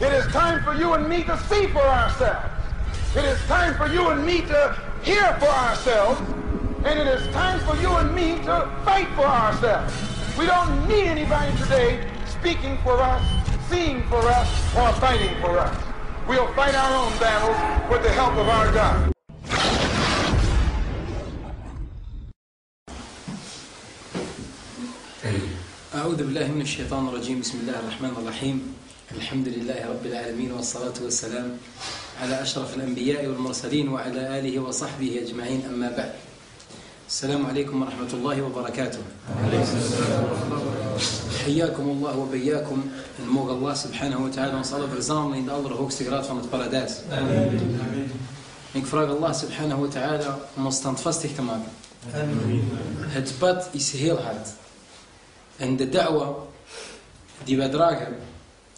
It is time for you and me to see for ourselves. It is time for you and me to hear for ourselves. And it is time for you and me to fight for ourselves. We don't need anybody today speaking for us, seeing for us, or fighting for us. We'll fight our own battles with the help of our God. أعوذ بالله من الشيطان الرجيم بسم الله الرحمن الرحيم الحمد لله رب العالمين والصلاة والسلام على أشرف الأنبياء والمرسلين وعلى آله وصحبه أجمعين. أما بعد السلام عليكم ورحمة الله وبركاته. حياكم الله وبياكم الموغ الله سبحانه وتعالى وصلاة برزان لإن الله رهوك سيقرات فمت برداس إنك فراغ الله سبحانه وتعالى ومستنطفست احتمال هتبات إسهيل هات عند دعوة دي بدراجة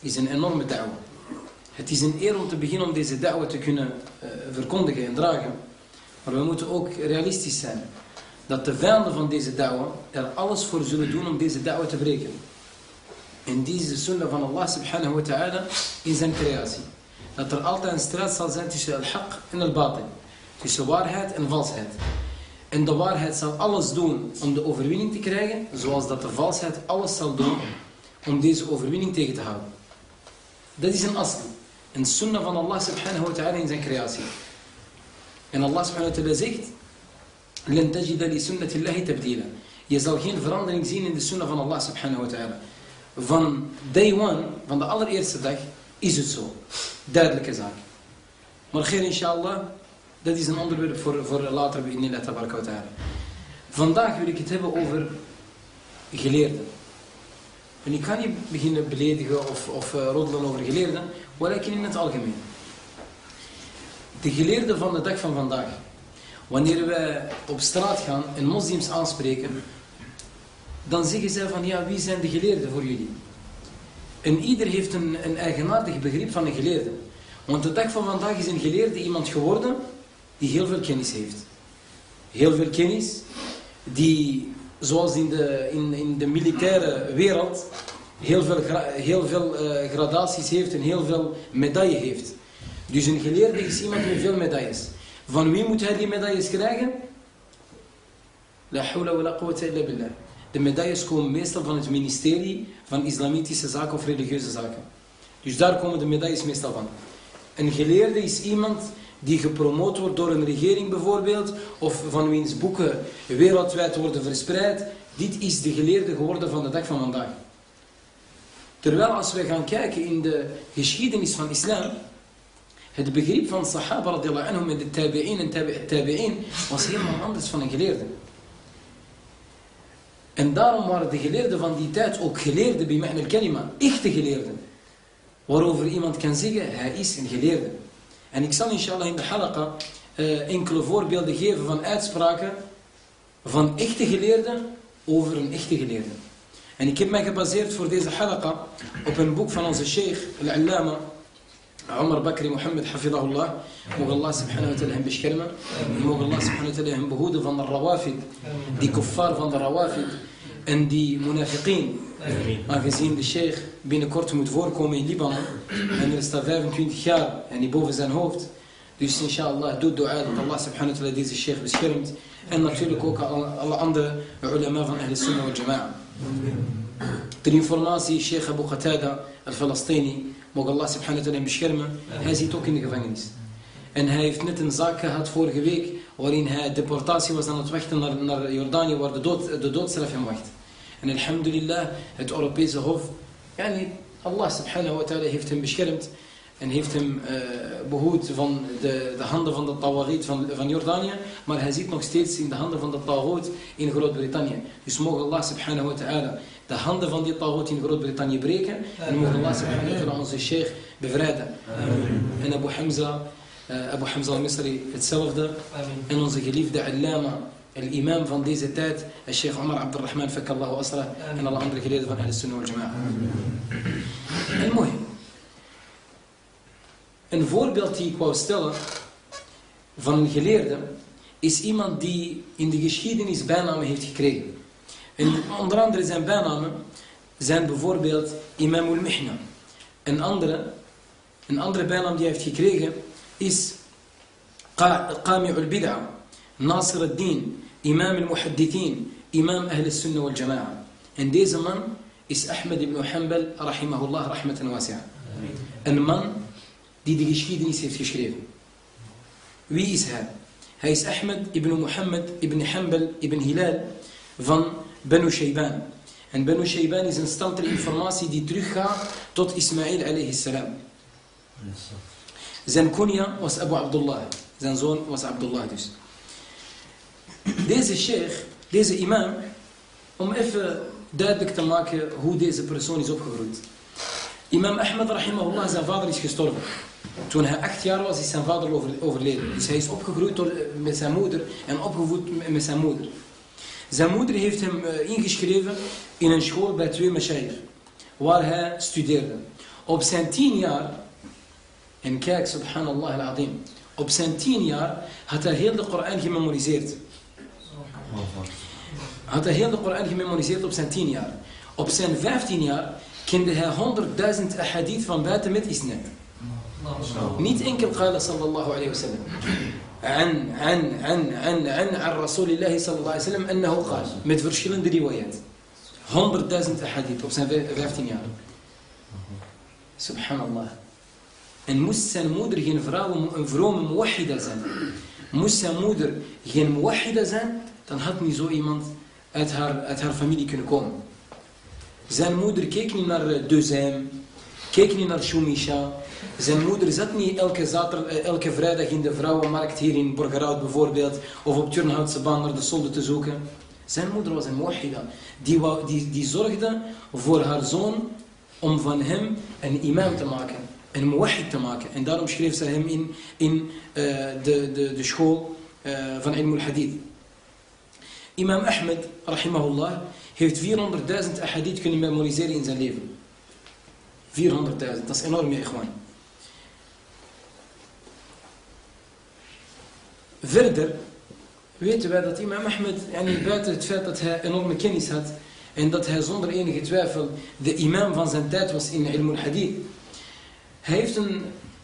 is een enorme da'wa. Het is een eer om te beginnen om deze da'wa te kunnen uh, verkondigen en dragen. Maar we moeten ook realistisch zijn. Dat de vijanden van deze da'wa er alles voor zullen doen om deze da'wa te breken. En die is de sunnah van Allah subhanahu wa ta'ala in zijn creatie. Dat er altijd een strijd zal zijn tussen al-haq en al-batil. Tussen waarheid en valsheid. En de waarheid zal alles doen om de overwinning te krijgen, zoals dat de valsheid alles zal doen om deze overwinning tegen te houden. Dat is een asl. Een sunnah van Allah subhanahu wa ta'ala in zijn creatie. En Allah subhanahu wa ta'ala zegt, لن تجد لسنة الله تبديلا. Je zal geen verandering zien in de sunnah van Allah subhanahu wa ta'ala. Van day one, van de allereerste dag, is het zo. Duidelijke zaak. Maar geen inshallah, dat is een onderwerp voor, voor later in Allah tabaraka wa ta'ala. Vandaag wil ik het hebben over geleerden. En ik kan niet beginnen beledigen of, of uh, roddelen over geleerden, maar in het algemeen. De geleerden van de dag van vandaag. Wanneer wij op straat gaan en moslims aanspreken, dan zeggen zij van ja, wie zijn de geleerden voor jullie? En ieder heeft een, een eigenaardig begrip van een geleerde. Want de dag van vandaag is een geleerde iemand geworden die heel veel kennis heeft. Heel veel kennis, die zoals in de, in, in de militaire wereld heel veel, heel veel uh, gradaties heeft en heel veel medailles heeft. Dus een geleerde is iemand met veel medailles. Van wie moet hij die medailles krijgen? La hawla wa la quwwata illa billah. De medailles komen meestal van het ministerie van islamitische zaken of religieuze zaken. Dus daar komen de medailles meestal van. Een geleerde is iemand die gepromoot wordt door een regering bijvoorbeeld, of van wiens boeken wereldwijd worden verspreid. Dit is de geleerde geworden van de dag van vandaag. Terwijl als we gaan kijken in de geschiedenis van islam, het begrip van sahaba radiallahu anhum en de tabi'in en tabi'in was helemaal anders van een geleerde. En daarom waren de geleerden van die tijd ook geleerden bij ma'na al-kalima, echte geleerden. Waarover iemand kan zeggen, hij is een geleerde. En ik zal inshallah in de halaqa uh, enkele voorbeelden geven van uitspraken van echte geleerden over een echte geleerde. En ik heb mij gebaseerd voor deze halaqa op een boek van onze sheikh, al-allama, Omar Bakri Mohammed, hafidahullah. Mogen Allah subhanahu wa ta'ala hem beschermen. Mogen Allah subhanahu wa ta'ala hem behoeden van de rawafid. Die kuffar van de rawafid. En die munafiqeen. Aangezien de sheikh binnenkort moet voorkomen in Libanon. En er staat 25 jaar en die boven zijn hoofd. Dus inshallah doe dua dat Allah subhanahu wa ta'ala deze sheikh beschermt. En natuurlijk ook alle andere ulama van Ahl Sunnah wal Jama'a. Ter informatie, Sheikh Abu Qatada al-Falastini, mogen Allah subhanahu wa ta'ala beschermen, hij zit ook in de gevangenis. En hij heeft net een zaak gehad vorige week, waarin hij deportatie was aan het wachten naar, naar Jordanië, waar de, dood, de doodstraf hem wacht. En alhamdulillah, het Europese Hof, yani Allah subhanahu wa ta'ala heeft hem beschermd en heeft hem uh, behoed van de, de handen van de Tawagit van, van Jordanië, maar hij zit nog steeds in de handen van de Tawagit in Groot-Brittannië. Dus mogen Allah subhanahu wa ta'ala de handen van die Tawagit in Groot-Brittannië breken en mogen Allah subhanahu wa ta'ala onze sheikh bevrijden. Amen. En Abu Hamza, uh, Abu Hamza al-Misri hetzelfde. Amen. En onze geliefde Allama, الإمام van deze tijd, Sheikh Omar Abdurrahman Fakallahu Asra en alle andere geleden van Ahl Sunnah wal Jama'a. En mooi. Een voorbeeld die ik wou stellen van een geleerde is iemand die in de geschiedenis bijnamen heeft gekregen. En onder andere zijn bijnamen zijn bijvoorbeeld Imam al-Mihna. En andere Een andere bijnaam die hij heeft gekregen is Qami' al-Bid'a, Nasir al-Din, Imam al-Muhaddithin, Imam Ahl al-Sunnah wal-Jama'a. En deze man is Ahmed ibn Hanbal, rahimahullah, rahmatan wasi'a. Een man die de geschiedenis heeft geschreven. Wie is hij? Hij is Ahmed ibn Muhammad ibn Hanbal ibn Hilal van Banu Shayban. En Banu Shayban is een stand informatie die teruggaat tot Ismail alayhi salam. Zijn kunya was Abu Abdullah. Zijn zoon was Abdullah dus. Deze sheikh, deze imam, om even duidelijk te maken hoe deze persoon is opgegroeid. Imam Ahmed rahimahullah, zijn vader is gestorven. Toen hij acht jaar was, is zijn vader overleden. Dus hij is opgegroeid door, met zijn moeder en opgevoed met zijn moeder. Zijn moeder heeft hem eh, ingeschreven in een school bij twee mashayikh, waar hij studeerde. Op zijn tien jaar, en kijk, subhanallah al-azim, op zijn tien jaar had hij heel de Koran gememoriseerd Had hij heel de Koran gememoriseerd op zijn tien jaar. Op zijn vijftien jaar kende hij honderdduizend ahadith van buiten met isnad. Niet enkel قال صلى الله عليه وسلم عن عن عن عن عن عن رسول الله صلى الله عليه وسلم أنه قال met verschillende riwayat 100.000 ahadith op zijn 15 jaar subhanallah en moest zijn moeder geen vrouw een vrome muwahida zijn moest zijn moeder geen muwahida zijn dan had niet zo iemand uit haar, uit haar familie kunnen komen zijn moeder keek niet naar Deuxem keek niet naar Shumisha zijn moeder zat niet elke, zaterdag, eh, elke vrijdag in de vrouwenmarkt hier in Borgerhout bijvoorbeeld, of op Turnhoutse baan naar de solde te zoeken. Zijn moeder was een muwahida. Die, die, die zorgde voor haar zoon om van hem een imam te maken. Een muwahid te maken. En daarom schreef ze hem in, in uh, de, de, de school van Ilm al-Hadith. Imam Ahmed, rahimahullah, heeft 400.000 ahadith kunnen memoriseren in zijn leven. 400.000, dat is enorm, ja. Verder weten wij dat imam Ahmed, yani buiten het feit dat hij enorme kennis had en dat hij zonder enige twijfel de imam van zijn tijd was in ilm al-hadith, hij heeft een,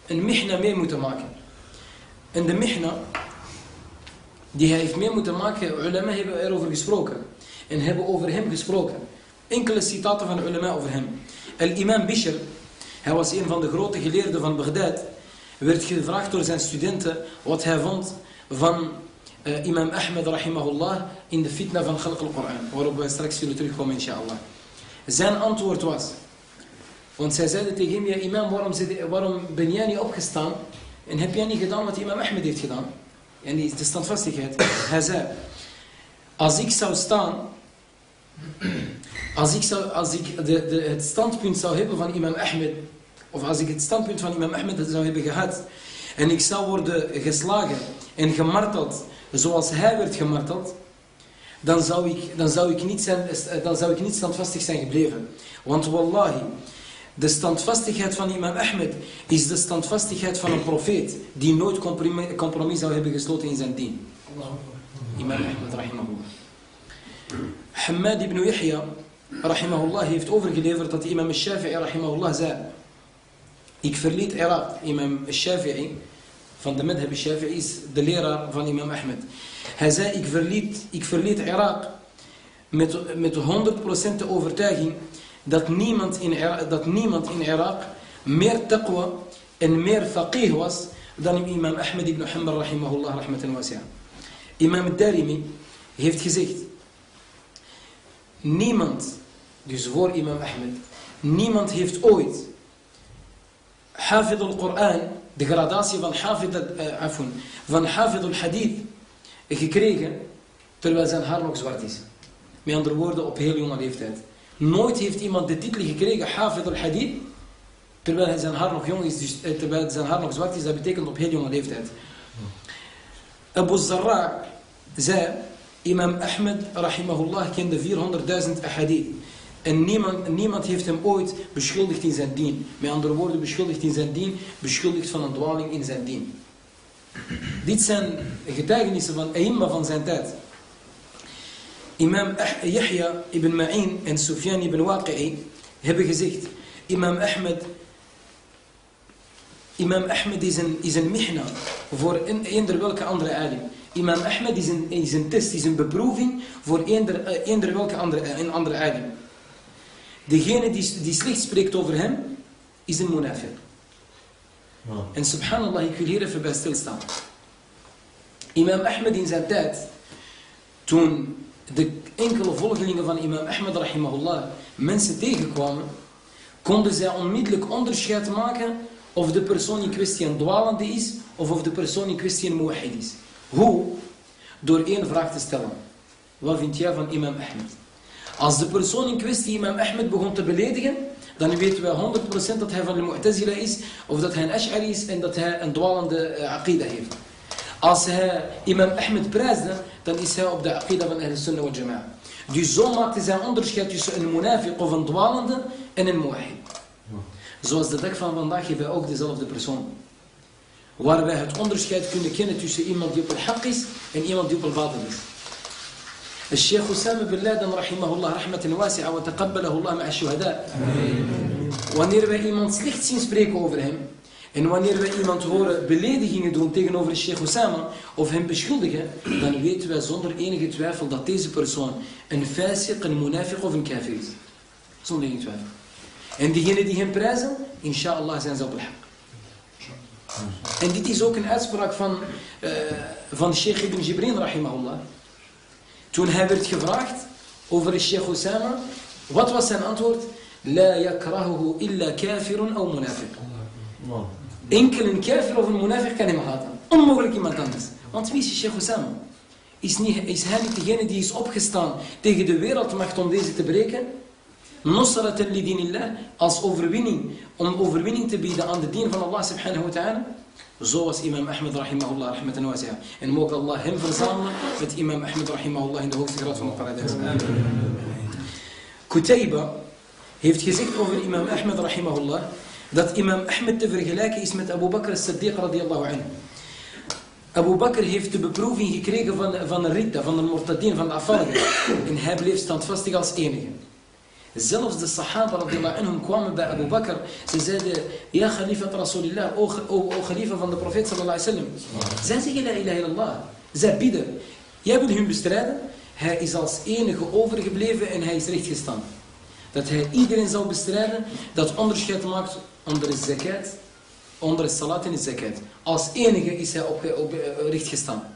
een mihna mee moeten maken. En de mihna die hij heeft mee moeten maken, ulama hebben erover gesproken. En hebben over hem gesproken. Enkele citaten van de ulama over hem. Al-imam Bishr, hij was een van de grote geleerden van Baghdad, werd gevraagd door zijn studenten wat hij vond van uh, imam Ahmed rahimahullah in de fitna van Khalq al-Quran. Waarop wij straks zullen terugkomen inshallah. Zijn antwoord was, want zij zeiden tegen hem, ja imam, waarom, waarom ben jij niet opgestaan en heb jij niet gedaan wat imam Ahmed heeft gedaan? En de standvastigheid. Zei, als ik zou staan, als ik, zou, als ik de, de, het standpunt zou hebben van imam Ahmed, of als ik het standpunt van imam Ahmed zou hebben gehad, en ik zou worden geslagen en gemarteld zoals hij werd gemarteld, dan zou ik, dan zou ik, niet, zijn, dan zou ik niet standvastig zijn gebleven. Want wallahi, de standvastigheid van imam Ahmed is de standvastigheid van een profeet die nooit compromis zou hebben gesloten in zijn dien. Imam Ahmed rahimahullah. Hamad ibn Yahya rahimahullah heeft overgeleverd dat imam Shafi'i rahimahullah zei ik verliet Irak, imam Shafi'i van de madhab Shafi'i is de leraar van imam Ahmed. Hij zei, ik verliet, ik verliet Irak met, met 100% de overtuiging dat niemand, in, dat niemand in Irak meer taqwa en meer faqih was dan imam Ahmed ibn Hanbal rahimahullah rahmatan wasi'a. Imam Darimi heeft gezegd, niemand, dus voor imam Ahmed, niemand heeft ooit Hafid al-Quran de gradatie van Hafid, uh, afun, van Hafid al-Hadith gekregen terwijl zijn haar nog zwart is. Met andere woorden, op heel jonge leeftijd. Nooit heeft iemand de titel gekregen, Hafid al-Hadith, terwijl zijn haar nog jong is, dus, uh, terwijl zijn haar nog zwart is, dat betekent op heel jonge leeftijd. Abu Zarra zei, imam Ahmed, rahimahullah, kende 400.000 ahadith. En niemand, niemand heeft hem ooit beschuldigd in zijn dien. Met andere woorden, beschuldigd in zijn dien, beschuldigd van een dwaling in zijn dien. Dit zijn getuigenissen van Aimma van zijn tijd. Imam Yahya ibn Ma'in en Sufyan ibn Waqi'i hebben gezegd, Imam Ahmed Imam Ahmed is een, is een mihna voor een, eender welke andere alim. Imam Ahmed is een, is een test, is een beproeving voor eender, eh, eender welke andere, een andere alim. Degene die, die slecht spreekt over hem, is een munafiq. En subhanallah, ik wil hier even bij stilstaan. Imam Ahmed in zijn tijd, toen de enkele volgelingen van imam Ahmed rahimahullah mensen tegenkwamen, konden zij onmiddellijk onderscheid maken of de persoon in kwestie een dwalende is of of de persoon in kwestie een muwahid is. Hoe? Door één vraag te stellen. Wat vind jij van imam Ahmed? Als de persoon in kwestie imam Ahmed begon te beledigen, dan weten wij 100% dat hij van de Mu'tazila is, of dat hij een Ash'ari is en dat hij een dwalende uh, aqida heeft. Als hij imam Ahmed prijsde, dan is hij op de aqida van Ahl Sunnah wal Jama'a. Dus zo maakte hij onderscheid tussen een munafiq of een dwalende en een muwahid. Zoals de dag van vandaag hebben wij ook dezelfde persoon. Waar wij het onderscheid kunnen kennen tussen iemand die op het haq is en iemand die op het batil is. الشيخ أسامة بن لادن رحمه الله رحمة واسعة وتقبله الله مع الشهداء Wanneer wij iemand slecht zien spreken over hem en wanneer wij iemand horen beledigingen doen tegenover Sheikh Osama of hem beschuldigen, dan weten wij zonder enige twijfel dat deze persoon een fasiq, een munafiq of een kafir is. Zonder enige twijfel. En diegenen die hem prijzen, inshallah zijn ze op het En dit is ook een uitspraak van, uh, van Sheikh Ibn Jibrin rahimahullah. Toen hij werd gevraagd over Sheikh Osama, wat was zijn antwoord? La yakrahuhu illa kafirun of munafiq. Enkel een kafir of een munafiq kan hem haten. Onmogelijk iemand anders. Want wie is Sheikh Osama? Is, hij niet degene die is opgestaan tegen de wereldmacht om deze te breken? Nusrat al-lidinillah als overwinning, om overwinning te bieden aan de dien van Allah subhanahu wa ta'ala? Zoals imam Ahmed rahimahullah rahmatan. En mogen Allah hem verzamelen met imam Ahmed rahimahullah in de hoogste graad van het paradijs. Qutayba heeft gezegd over imam Ahmed rahimahullah dat imam Ahmed te vergelijken is met Abu Bakr as-Siddiq radiyallahu anhu. Abu Bakr heeft de beproeving gekregen van, van de Ridda, van de Mortadin, van de Afalga. En hij bleef standvastig als enige. Zelfs de sahaba radiallahu anhum kwamen bij Abu Bakr. Ze zeiden, ja khalifat rasulillah, o, o, o khalifa van de profeet sallallahu alaihi wasallam. Zij zeggen la ilaha illallah. Zij bieden. Jij wil hun bestrijden. Hij is als enige overgebleven en hij is rechtgestaan. Dat hij iedereen zal bestrijden dat onderscheid maakt onder de zakat, onder de salat en de zakat. Als enige is hij op, op, op rechtgestaan.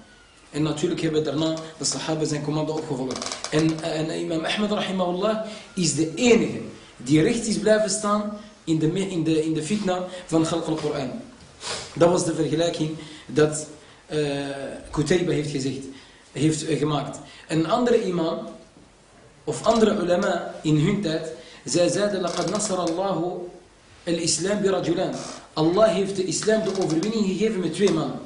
En natuurlijk hebben daarna de sahaba zijn commando opgevolgd. En, en imam Ahmed rahimahullah is de enige die recht is blijven staan in de, in de, in de fitna van Khalq al-Quran. Dat was de vergelijking dat uh, Qutayba heeft gezegd, heeft uh, gemaakt. Een andere imam, of andere ulama in hun tijd, zij zeiden, لَقَدْ نَصَرَ اللَّهُ El-Islam bi. Allah heeft de islam de overwinning gegeven met twee mannen.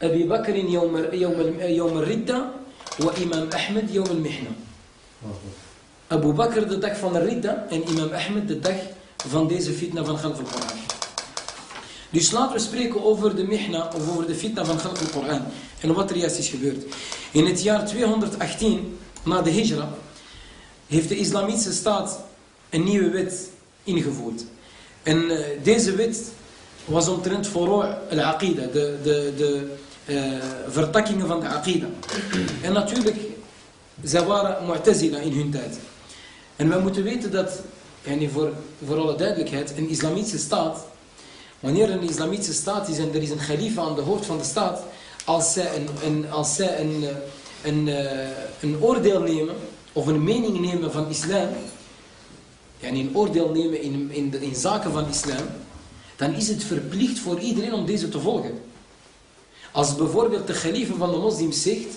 Abi Bakr yawm al-ridda en imam Ahmed yawm al-mihna. Abu Bakr de dag van de ridda en imam Ahmed de dag van deze fitna van Galf al-Quran. Dus laten we spreken over de mihna of over de fitna van Galf al-Quran en wat er juist is gebeurd. In het jaar 218 na de hijra heeft de islamitische staat een nieuwe wet ingevoerd. En deze wet was omtrent voor al-aqida, de, de, de uh, vertakkingen van de aqida. En natuurlijk, zij waren mu'tazila in hun tijd. En we moeten weten dat, yani voor, voor alle duidelijkheid, een islamitische staat, wanneer een islamitische staat is en er is een khalifa aan de hoofd van de staat, als zij een, een, als zij een, een, een oordeel nemen, of een mening nemen van islam, yani een oordeel nemen in, in, in zaken van islam, dan is het verplicht voor iedereen om deze te volgen. Als bijvoorbeeld de khalifa van de moslims zegt,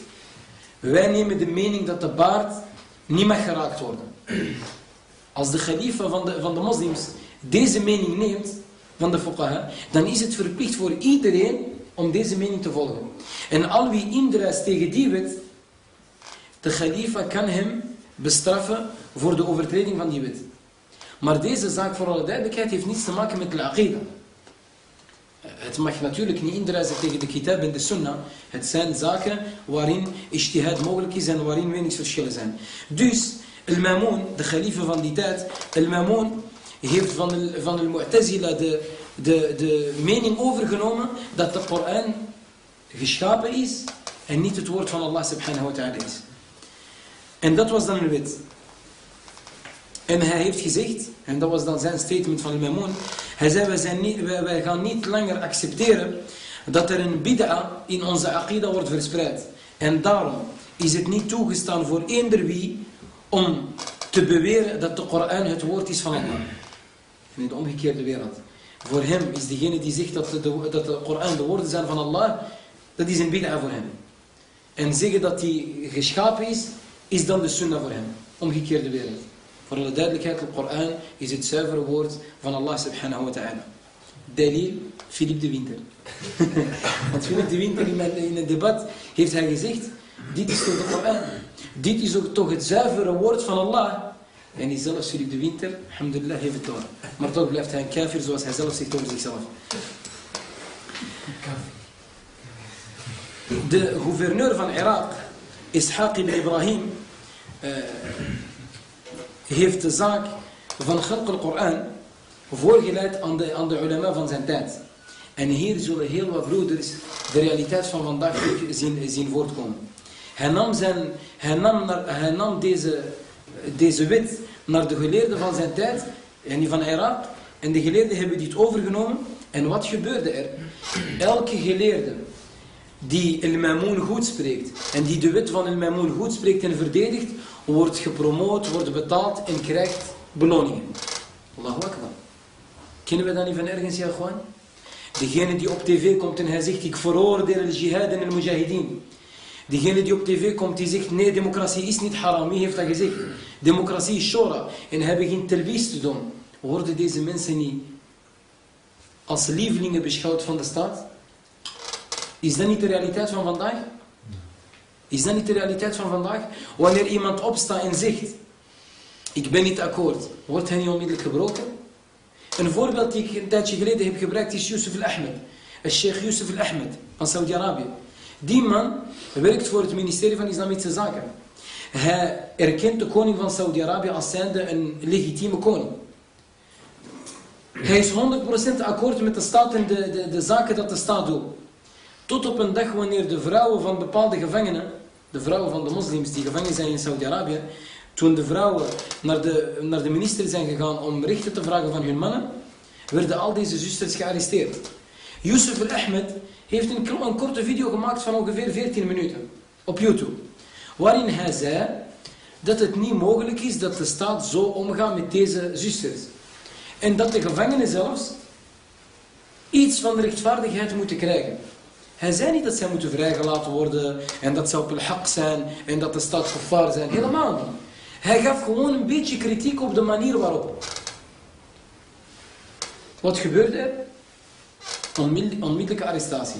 wij nemen de mening dat de baard niet mag geraakt worden. Als de khalifa van de, van de moslims deze mening neemt, van de fuqaha, dan is het verplicht voor iedereen om deze mening te volgen. En al wie indruist tegen die wet, de khalifa kan hem bestraffen voor de overtreding van die wet. Maar deze zaak, voor alle duidelijkheid, heeft niets te maken met de aqida. Het mag natuurlijk niet indruisen tegen de kitab en de sunnah. Het zijn zaken waarin ijtihad mogelijk is en waarin meningsverschillen zijn. Dus, Al-Mamoun, de khalifa van die tijd, Al-Mamoun heeft van de, van de Mu'tazila de, de, de mening overgenomen dat de Koran geschapen is en niet het woord van Allah subhanahu wa ta'ala is. En dat was dan een wet. En hij heeft gezegd, en dat was dan zijn statement van Mamoun, hij zei, wij, zijn niet, wij, gaan niet langer accepteren dat er een bid'a in onze aqida wordt verspreid. En daarom is het niet toegestaan voor eender wie om te beweren dat de Koran het woord is van Allah. In de omgekeerde wereld. Voor hem is degene die zegt dat de, dat de Koran de woorden zijn van Allah, dat is een bid'a voor hem. En zeggen dat hij geschapen is, is dan de sunnah voor hem. Omgekeerde wereld. Voor alle duidelijkheid, de Koran is het zuivere woord van Allah subhanahu wa ta'ala. Dalil, Philippe de Winter. Want Philippe de Winter in het debat heeft hij gezegd, dit is toch de Koran. Dit is ook toch het zuivere woord van Allah. En die zelfs Philippe de Winter, alhamdulillah, heeft het door. Maar toch blijft hij een kafir zoals hij zelf zegt over zichzelf. De gouverneur van Irak, Ishaq ibn Ibrahim, uh, heeft de zaak van Khalq al-Quran voorgeleid aan de, aan de ulama van zijn tijd. En hier zullen heel wat broeders de realiteit van vandaag zien, zien voortkomen. Hij nam, zijn, hij nam, naar, hij nam deze, deze wet naar de geleerden van zijn tijd, en die van Irak. En de geleerden hebben dit overgenomen. En wat gebeurde er? Elke geleerde die El Mamoun goed spreekt, en die de wet van El Mamoun goed spreekt en verdedigt, wordt gepromoot, wordt betaald en krijgt beloningen. Allahu Akbar. Kennen we dat niet van ergens, ja gewoon? Degene die op tv komt en hij zegt, ik veroordeel de jihad en de mujahideen. Degene die op tv komt, die zegt, nee, democratie is niet haram. Wie heeft dat gezegd? Democratie is shora. En hij begint telwies te doen. Worden deze mensen niet als lievelingen beschouwd van de staat? Is dat niet de realiteit van vandaag? Is dat niet de realiteit van vandaag? Wanneer iemand opstaat en zegt, ik ben niet akkoord, wordt hij niet onmiddellijk gebroken? Een voorbeeld die ik een tijdje geleden heb gebruikt is Yusuf al-Ahmed. Sheikh Yusuf al-Ahmed van Saudi-Arabië. Die man werkt voor het ministerie van Islamitische Zaken. Hij erkent de koning van Saudi-Arabië als zijnde een legitieme koning. Hij is 100% akkoord met de staat en de, de, de zaken dat de staat doet. Tot op een dag wanneer de vrouwen van bepaalde gevangenen, de vrouwen van de moslims die gevangen zijn in Saudi-Arabië, toen de vrouwen naar de, naar de minister zijn gegaan om rechten te vragen van hun mannen, werden al deze zusters gearresteerd. Yusuf al-Ahmed heeft een, een korte video gemaakt van ongeveer 14 minuten op YouTube. Waarin hij zei dat het niet mogelijk is dat de staat zo omgaat met deze zusters. En dat de gevangenen zelfs iets van rechtvaardigheid moeten krijgen. Hij zei niet dat zij moeten vrijgelaten worden en dat ze op hak zijn en dat de staat gevaar zijn. Helemaal niet. Hij gaf gewoon een beetje kritiek op de manier waarop. Wat gebeurde er? Onmiddellijke arrestatie.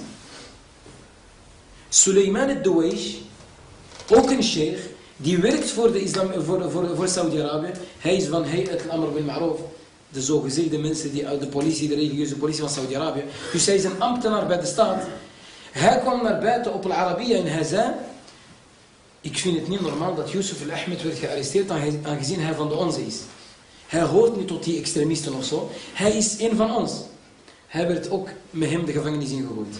Suleiman al-Dawaish, ook een sheikh, die werkt voor, de islam, voor, voor, voor Saudi-Arabië. Hij is van Hayat al-Amr bin Ma'ruf. De zogezegde mensen die uit de politie, de religieuze politie van Saudi-Arabië. Dus hij is een ambtenaar bij de staat. Hij kwam naar buiten op Al-Arabiya en hij zei... Ik vind het niet normaal dat Yusuf al-Ahmed werd gearresteerd aangezien hij van de onze is. Hij hoort niet tot die extremisten of zo. Hij is een van ons. Hij werd ook met hem de gevangenis ingegooid.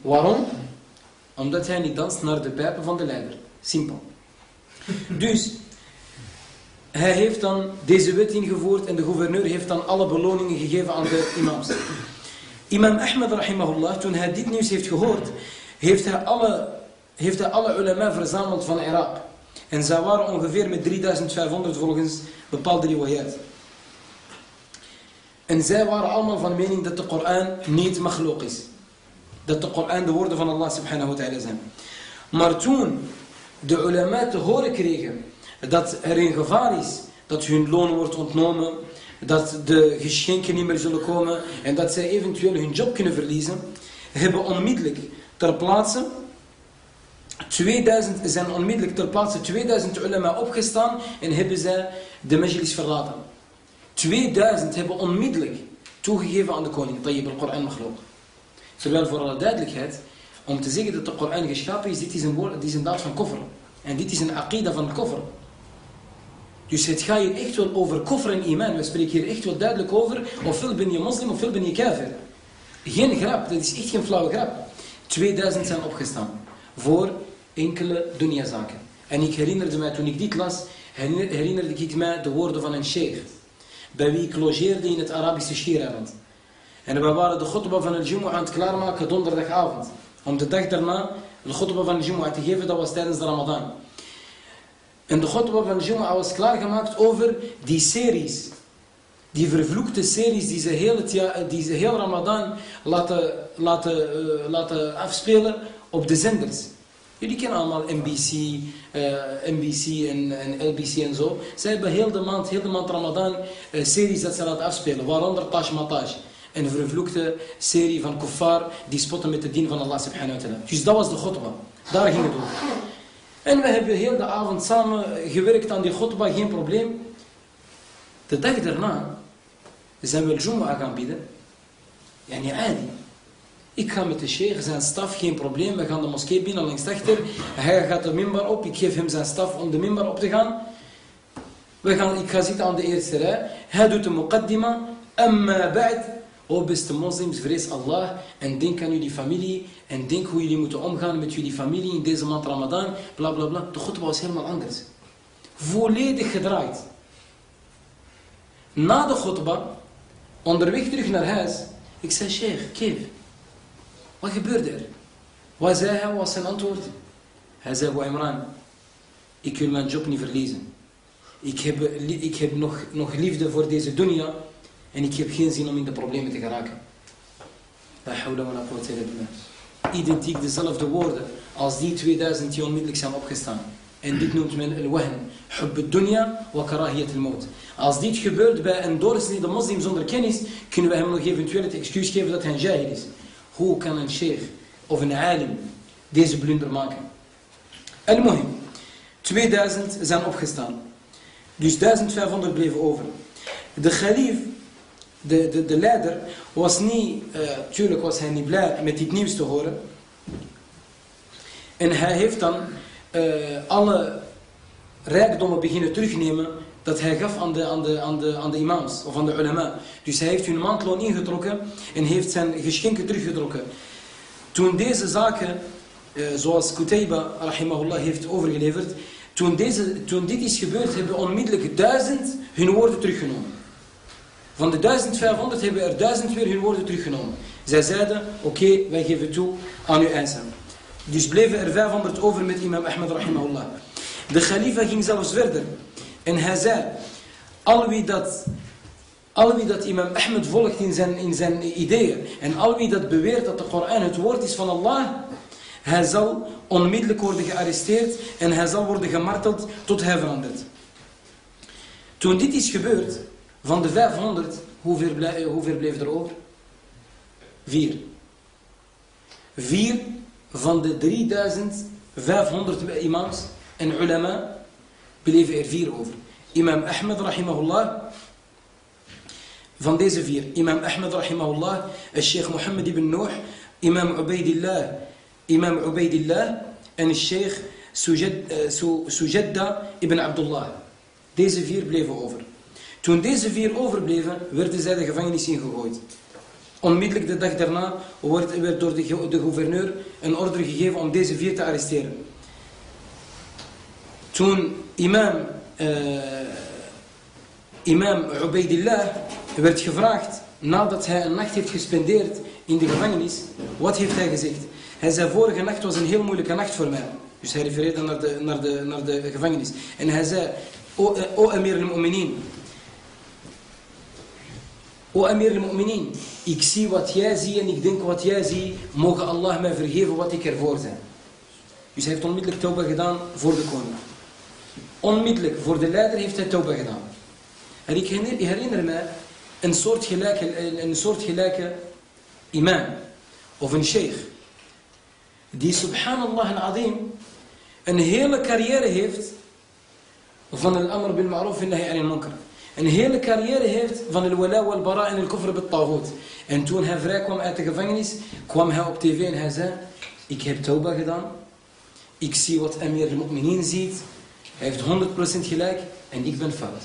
Waarom? Omdat hij niet danst naar de pijpen van de leider. Simpel. Dus, hij heeft dan deze wet ingevoerd en de gouverneur heeft dan alle beloningen gegeven aan de imams. Imam Ahmed rahimahullah, toen hij dit nieuws heeft gehoord, heeft hij alle, heeft hij alle ulama verzameld van Irak. En zij waren ongeveer met 3500 volgens bepaalde riwayat. En zij waren allemaal van mening dat de Koran niet maglook is. Dat de Koran de woorden van Allah subhanahu wa ta'ala zijn. Maar toen de ulama te horen kregen dat er een gevaar is, dat hun loon wordt ontnomen, dat de geschenken niet meer zullen komen en dat zij eventueel hun job kunnen verliezen, hebben onmiddellijk ter plaatse 2000, zijn onmiddellijk ter plaatse 2000 ulama opgestaan en hebben zij de majlis verlaten. 2000 hebben onmiddellijk toegegeven aan de koning, Tayyib al-Quran magloog. Terwijl voor alle duidelijkheid, om te zeggen dat de Koran geschapen is, dit is een, woord, dit is een daad van koffer. En dit is een aqida van koffer. Dus het gaat hier echt wel over koffer en iman. We spreken hier echt wel duidelijk over. Ofwel ben je moslim, ofwel ben je kafir. Geen grap, dat is echt geen flauwe grap. 2000 zijn opgestaan. Voor enkele dunya-zaken. En ik herinnerde mij, toen ik dit las, herinnerde ik mij de woorden van een sheikh. Bij wie ik logeerde in het Arabische Schiereiland. En we waren de khutbah van al aan het klaarmaken donderdagavond. Om de dag daarna de khutbah van al te geven, dat was tijdens de Ramadan. En de khutbah van al was klaargemaakt over die series. Die vervloekte series die ze heel, het jaar, die ze heel Ramadan laten, laten, uh, laten afspelen op de zenders. Jullie kennen allemaal NBC, uh, NBC en, en, LBC en zo. Ze hebben heel de maand, heel de maand Ramadan series dat ze laten afspelen. Waaronder Taj Mataj. Een vervloekte serie van kuffar die spotten met de dien van Allah subhanahu wa ta'ala. Dus dat was de khutbah. Daar ging het over. En we hebben heel de avond samen gewerkt aan die khutbah, geen probleem. De dag daarna zijn we Jumu'ah gaan bieden. Yani adi. Ik ga met de sheikh, zijn staf, geen probleem. We gaan de moskee binnen langs achter. Hij gaat de minbar op. Ik geef hem zijn staf om de minbar op te gaan. We gaan, ik ga zitten aan de eerste rij. Hij doet de muqaddima. Amma ba'd. O beste moslims, vrees Allah en denk aan jullie familie. En denk hoe jullie moeten omgaan met jullie familie in deze maand Ramadan. Bla bla bla. De khutbah was helemaal anders. Volledig gedraaid. Na de khutbah, onderweg terug naar huis. Ik zei, sheikh, Kev, wat gebeurde er? Wat zei hij, was zijn antwoord? Hij zei, Imran, ik wil mijn job niet verliezen. Ik heb, ik heb nog, nog liefde voor deze dunya en ik heb geen zin om in de problemen te geraken. Hawla wa la quwwata illa. Identiek dezelfde woorden als die 2000 die onmiddellijk zijn opgestaan. En dit noemt men al-wahn. Hubb dunya wa karahiyat al-maut. Als dit gebeurt bij een doorsnede moslim zonder kennis, kunnen we hem nog eventueel het excuus geven dat hij een jahil is. Hoe kan een sheikh of een alim deze blunder maken? Al-muhim. 2000 zijn opgestaan. Dus 1500 bleven over. De khalif de, de, de leider was niet, uh, was hij niet blij met dit nieuws te horen. En hij heeft dan uh, alle rijkdommen beginnen terugnemen dat hij gaf aan de, aan, de, aan, de, aan de imams of aan de ulama. Dus hij heeft hun maandloon ingetrokken en heeft zijn geschenken teruggetrokken. Toen deze zaken, uh, zoals Qutayba rahimahullah heeft overgeleverd, toen, deze, toen dit is gebeurd hebben onmiddellijk duizend hun woorden teruggenomen. Van de 1500 hebben er duizend weer hun woorden teruggenomen. Zij zeiden, oké, wij geven toe aan uw eisen. Dus bleven er 500 over met imam Ahmed rahimahullah. De khalifa ging zelfs verder. En hij zei, al wie dat, al wie dat imam Ahmed volgt in zijn, in zijn ideeën. En al wie dat beweert dat de Koran het woord is van Allah. Hij zal onmiddellijk worden gearresteerd en hij zal worden gemarteld tot hij verandert. Toen dit is gebeurd, van de 500, hoeveel, bleef, eh, hoeveel bleef er over? Vier. Vier van de 3500 imams en ulama bleven er vier over. Imam Ahmed rahimahullah. Van deze vier. Imam Ahmed rahimahullah. Sheikh Mohammed ibn Nuh. Imam Ubaidillah. Imam Ubaidillah. En Sheikh Sujadda ibn Abdullah. Deze vier bleven over. Toen deze vier overbleven, werden zij de gevangenis ingegooid. Onmiddellijk de dag daarna werd, door de, gouverneur een order gegeven om deze vier te arresteren. Toen imam, uh, imam Ubaidillah werd gevraagd, nadat hij een nacht heeft gespendeerd in de gevangenis, wat heeft hij gezegd? Hij zei, vorige nacht was een heel moeilijke nacht voor mij. Dus hij refereerde naar de, naar de, naar de gevangenis. En hij zei, o, eh, o Amir al-Mu'minin, O Amir al-Mu'minin, ik zie wat jij ziet en ik denk wat jij ziet. Mogen Allah mij vergeven wat ik ervoor zijn. Dus hij heeft onmiddellijk tauba gedaan voor de koning. Onmiddellijk, voor de leider heeft hij tauba gedaan. En ik herinner me een soortgelijke, een soortgelijke imam of een sheikh. Die subhanallah al-azim een hele carrière heeft van al-amr bil ma'ruf en nahi al-munkar een hele carrière heeft van el wala wal bara en el kufr bit taghut. En toen hij vrij kwam uit de gevangenis, kwam hij op tv en hij zei, ik heb tauba gedaan. Ik zie wat Amir al-Mu'minin ziet. Hij heeft 100% gelijk. En ik ben fout.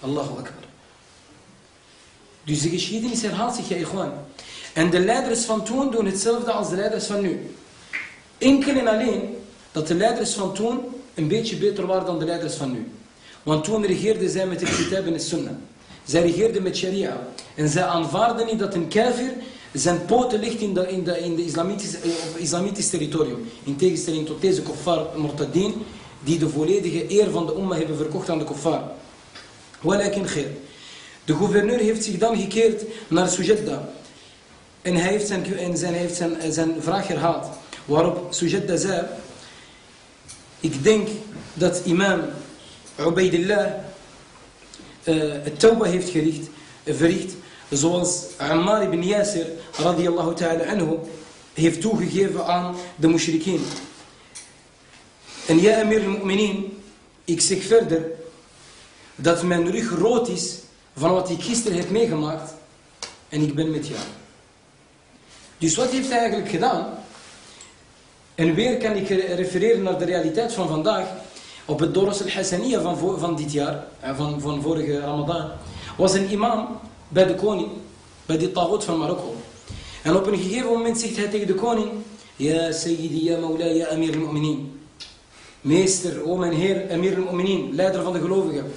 Allahu Akbar. Dus de geschiedenis herhaalt zich, ja, gewoon. En de leiders van toen doen hetzelfde als de leiders van nu. Enkel en alleen dat de leiders van toen een beetje beter waren dan de leiders van nu. Want toen regeerden zij met de kitab en de sunnah. Zij regeerden met sharia. En zij aanvaarden niet dat een kafir zijn poten ligt in de, in de, eh, islamitisch territorium. In tegenstelling tot deze kuffar murtadin, die de volledige eer van de umma hebben verkocht aan de kuffar. Walakin khair. De gouverneur heeft zich dan gekeerd naar Sujadda. En hij heeft zijn, zijn, heeft zijn, zijn vraag herhaald. Waarop Sujadda zei... Ik denk dat imam Ubaidillah uh, het tawbah heeft gericht, verricht. Zoals Ammar ibn Yasir radiyallahu ta'ala anhu heeft toegegeven aan de mushrikeen. En ja, Amir al-Mu'minin, ik zeg verder dat mijn rug rood is van wat ik gisteren heb meegemaakt en ik ben met jou. Dus wat heeft hij eigenlijk gedaan? En weer kan ik refereren naar de realiteit van vandaag. Op het Doros al-Hassaniya van, van dit jaar, eh, van, van vorige Ramadan, was een imam bij de koning, bij de tagot van Marokko. En op een gegeven moment zegt hij tegen de koning, Ja Sayyidi, ja Mawla, ja Amir al-Mu'minin. Meester, o mijn heer, Amir al-Mu'minin, leider van de gelovigen.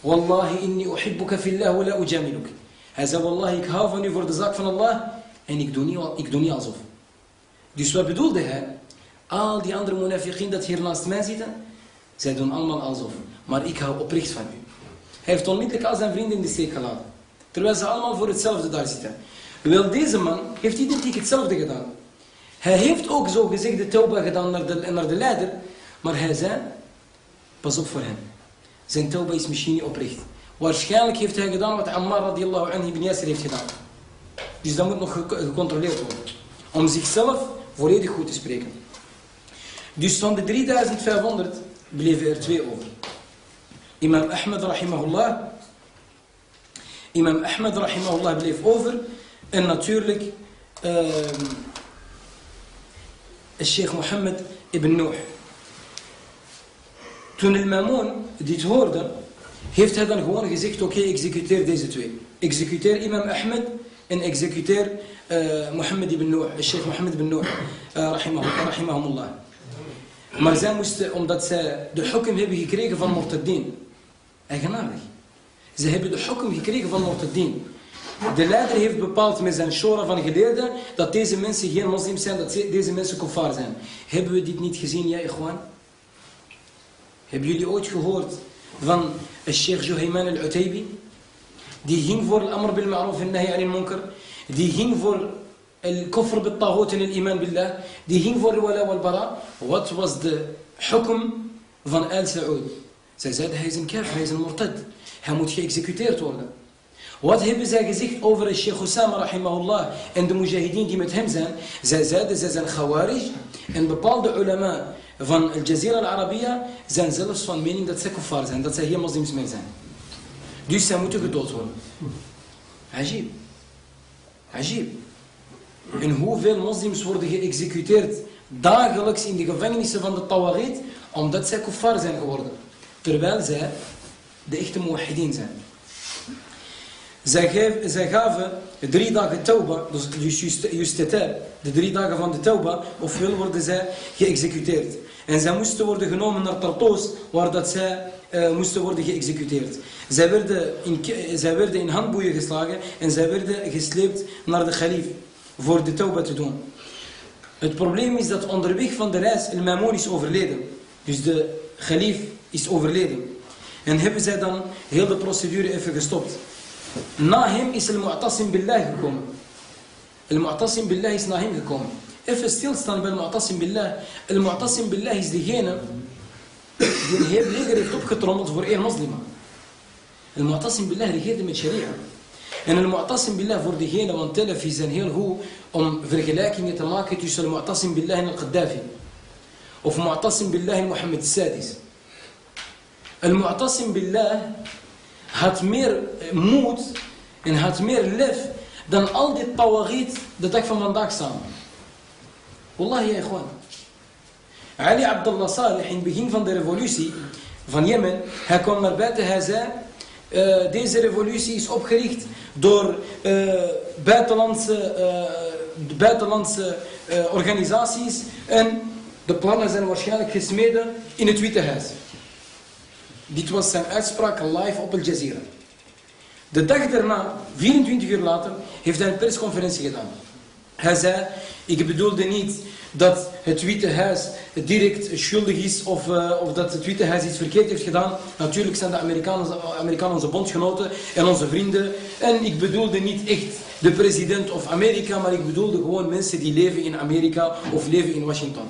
Wallahi inni uhibbuka fillah wa la ujamiluk. Hij zei, wallahi, ik hou van u voor de zaak van Allah en ik doe niet, ik doe niet alsof. Dus wat bedoelde hij? Al die andere munafiqin dat hier naast mij zitten, zij doen allemaal alsof. Maar ik hou oprecht van u. Hij heeft onmiddellijk al zijn vrienden in de steek gelaten. Terwijl ze allemaal voor hetzelfde daar zitten. Wel, deze man heeft identiek hetzelfde gedaan. Hij heeft ook zo gezegd de tauba gedaan naar de, naar de leider. Maar hij zei, pas op voor hem. Zijn tauba is misschien niet oprecht. Waarschijnlijk heeft hij gedaan wat Ammar radiallahu anhu ibn Yasir heeft gedaan. Dus dat moet nog gecontroleerd worden. Om zichzelf volledig goed te spreken. Dus van de 3500 بليفير تبي اوفن إمام أحمد رحمه الله إمام أحمد رحمه الله بليف أوفر. ان ناتورليك الشيخ محمد ابن نوح. تون المامون ديت هوردا هيفت هذا هو اكزيكتو كي إكزيكوتير دي زتوي إكزيكوتير إمام أحمد ان إكزيكوتير آه، محمد بن نوح الشيخ محمد بن نوح آه، رحمه رحمهم الله. رحمه Maar zij moesten, omdat zij de hukum hebben gekregen van Mortaddin. Eigenaardig. Ze hebben de hukum gekregen van Mortaddin. De leider heeft bepaald met zijn shora van geleerden dat deze mensen geen moslims zijn, dat deze mensen kuffar zijn. Hebben we dit niet gezien, ja, Ikhwan? Hebben jullie ooit gehoord van Sheikh Juhayman al-Utaybi? Die ging voor al-amr bil ma'ruf en nahi al-munkar. Die ging voor الكفر بالطاغوت إلى الإيمان بالله. دي هين فور الولاء والبراء. وات واز ذا حكم فان آل سعود؟ سيزاد هايزن كاف هايزن مرتد هاموت في اكزيكوتير تورنا وات هي بزاك زيك اوفر الشيخ اسامه رحمه الله عند مجاهدين كيما تهمزان زازاد زازان خوارج ان ببالد علماء فان الجزيره العربيه زان زل سون مينين دات سكفار زان دات هي مزيم سميزان دي ساموتو بدوتون عجيب عجيب En hoeveel moslims worden geëxecuteerd dagelijks in de gevangenissen van de Tawarit, omdat zij kuffar zijn geworden. Terwijl zij de echte muwahidin zijn. Zij, geef, zij gaven drie dagen tauba, dus just de drie dagen van de tauba, ofwel worden zij geëxecuteerd. En zij moesten worden genomen naar Tartos, waar dat zij uh, moesten worden geëxecuteerd. Zij werden, in, zij werden in handboeien geslagen en zij werden gesleept naar de khalif voor de tauba te doen. Het probleem is dat onderweg van de reis El Mamoun is overleden. Dus de khalif is overleden. En hebben zij dan heel de procedure even gestopt. Na hem is El Mu'tasim Billah gekomen. El Mu'tasim Billah is na hem gekomen. Even stilstaan bij El Mu'tasim Billah. El Mu'tasim Billah is degene die een heel leger heeft opgetrommeld voor één moslim. El Mu'tasim Billah regeerde met sharia. En al-Mu'tasim billah voor degene, want televisie zijn heel goed om vergelijkingen te maken tussen al-Mu'tasim billah en al-Qaddafi. Of Mu'tasim billah en Mohammed Sadis. Al-Mu'tasim billah had meer moed en had meer lef dan al die tawarit de dag van vandaag samen. Wallahi, ja, gewoon. Ali Abdullah Saleh in het begin van de revolutie van Jemen. Hij kwam naar buiten, hij zei... Uh, deze revolutie is opgericht door uh, buitenlandse, uh, buitenlandse organisaties en de plannen zijn waarschijnlijk gesmeden in het Witte Huis. Dit was zijn uitspraak live op Al Jazeera. De dag daarna, 24 uur later, heeft hij een persconferentie gedaan. Hij zei, ik bedoelde niet dat het Witte Huis direct schuldig is of, uh, of dat het Witte Huis iets verkeerd heeft gedaan. Natuurlijk zijn de Amerikanen, Amerikanen onze bondgenoten en onze vrienden. En ik bedoelde niet echt de president of Amerika, maar ik bedoelde gewoon mensen die leven in Amerika of leven in Washington.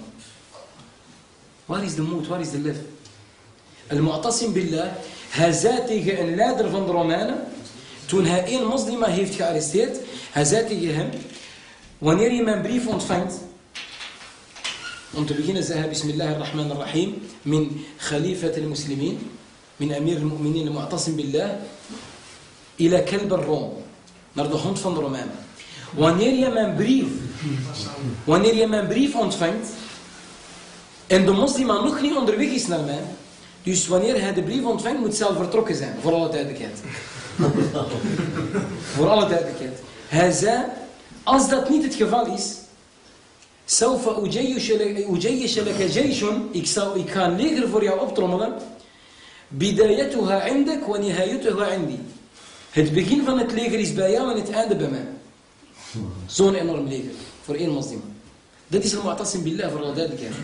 Waar is de moed, waar is de lef? Al-Mu'tasim Billah, hij zei tegen een leider van de Romeinen, toen hij één moslima heeft gearresteerd, hij zei tegen hem, wanneer je mijn brief ontvangt, om te beginnen zei hij, Bismillahirrahmanirrahim, min Khalifat al-Muslimin, min Amir al-Mu'minin al-Mu'tasim Billah, ila kalb al-Rom, naar de hond van de Romeinen. Wanneer je mijn brief, wanneer je mijn brief ontvangt, en de moslima nog niet onderweg is naar mij, dus wanneer hij de brief ontvangt, moet zelf vertrokken zijn, voor alle duidelijkheid. voor alle duidelijkheid. Hij zei, als dat niet het geval is, ik, zou, ik ga een leger voor jou optrommelen. Wa indi. Het begin van het leger is bij jou en het einde bij mij. Zo'n enorm leger. Voor één moslim. Dat is een mu'tasim billah voor alle duidelijkheid.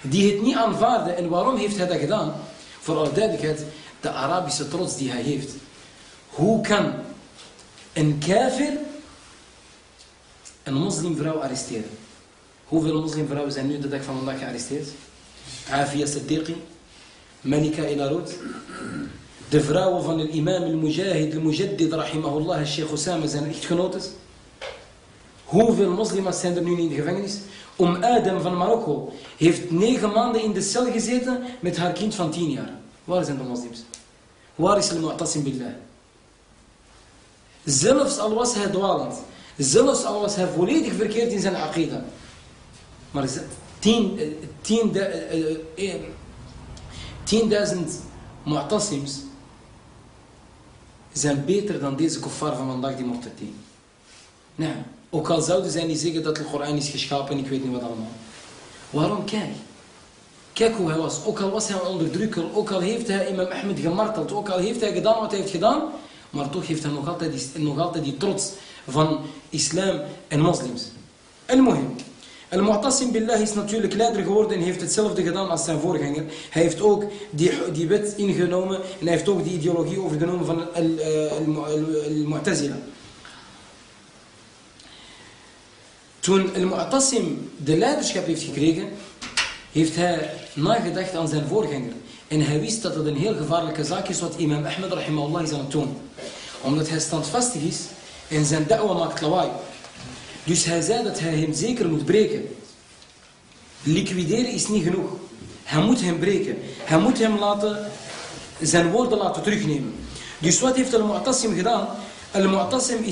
Die het niet aanvaarde. En waarom heeft hij dat gedaan? Voor alle duidelijkheid. De Arabische trots die hij heeft. Hoe kan een kafir een moslimvrouw arresteren? Hoeveel moslimvrouwen zijn nu de dag van vandaag gearresteerd? Afia Siddiqi, Malika Ilarut. De vrouwen van de imam al-Mujahid, al-Mujaddid, rahimahullah, al-Sheikh Osama zijn echtgenoten. Hoeveel moslims zijn er nu in de gevangenis? Om Adam van Marokko heeft negen maanden in de cel gezeten met haar kind van tien jaar. Waar zijn de moslims? Waar is al-Mu'tasim billah? Zelfs al was hij dwalend. Zelfs al was hij volledig verkeerd in zijn aqidah. Maar tien, eh, tien, eh, eh, tienduizend mu'tasims zijn beter dan deze kuffar van vandaag die tien. Nee. Ook al zouden zij niet zeggen dat de Koran is geschapen en ik weet niet wat allemaal. Waarom? Kijk. Kijk hoe hij was. Ook al was hij een onderdrukker, ook al heeft hij imam Ahmed gemarteld, ook al heeft hij gedaan wat hij heeft gedaan, maar toch heeft hij nog altijd die, nog altijd die trots van islam en moslims. En mohim. Al-Mu'tasim Billah is natuurlijk leider geworden en heeft hetzelfde gedaan als zijn voorganger. Hij heeft ook die, die wet ingenomen en hij heeft ook die ideologie overgenomen van Al-Mu'tazila. Toen Al-Mu'tasim de leiderschap heeft gekregen, heeft hij nagedacht aan zijn voorganger. En hij wist dat het een heel gevaarlijke zaak is wat imam Ahmed rahimahullah is aan het doen. Omdat hij standvastig is en zijn da'wa maakt lawaai. Dus hij zei dat hij hem zeker moet breken. Liquideren is niet genoeg. Hij moet hem breken. Hij moet hem laten, zijn woorden laten terugnemen. Dus wat heeft Al-Mu'tasim gedaan? Al-Mu'tasim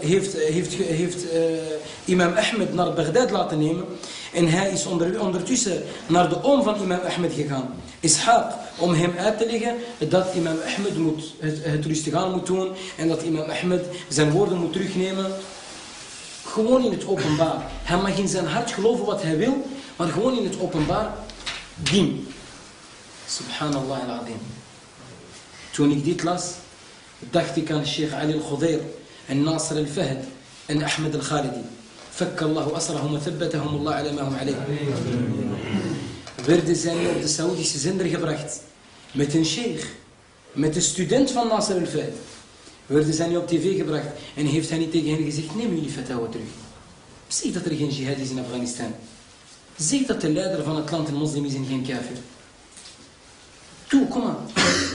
heeft, heeft, heeft uh, imam Ahmed naar Baghdad laten nemen. En hij is onder, ondertussen naar de oom van imam Ahmed gegaan. Ishaq, om hem uit te leggen dat imam Ahmed moet, het, het rustig aan moet doen. En dat imam Ahmed zijn woorden moet terugnemen. Gewoon in het openbaar. Hij mag in zijn hart geloven wat hij wil, maar gewoon in het openbaar. Dien. Subhanallah al-azim. Toen ik dit las, dacht ik aan Sheikh Ali al-Khudair en Nasr al-Fahd en Ahmed al-Khalidi. فك الله أسرهم وثبتهم الله على ما هم عليه. Werden zij op de Saoedische zender gebracht met een sheikh, met een student van Nasr al-Fahd werden zij niet op tv gebracht en heeft hij niet tegen hen gezegd, neem jullie fatawa terug. Zeg dat er geen jihad is in Afghanistan. Zeg dat de leider van het land een moslim is en geen kafir. Toe, kom aan.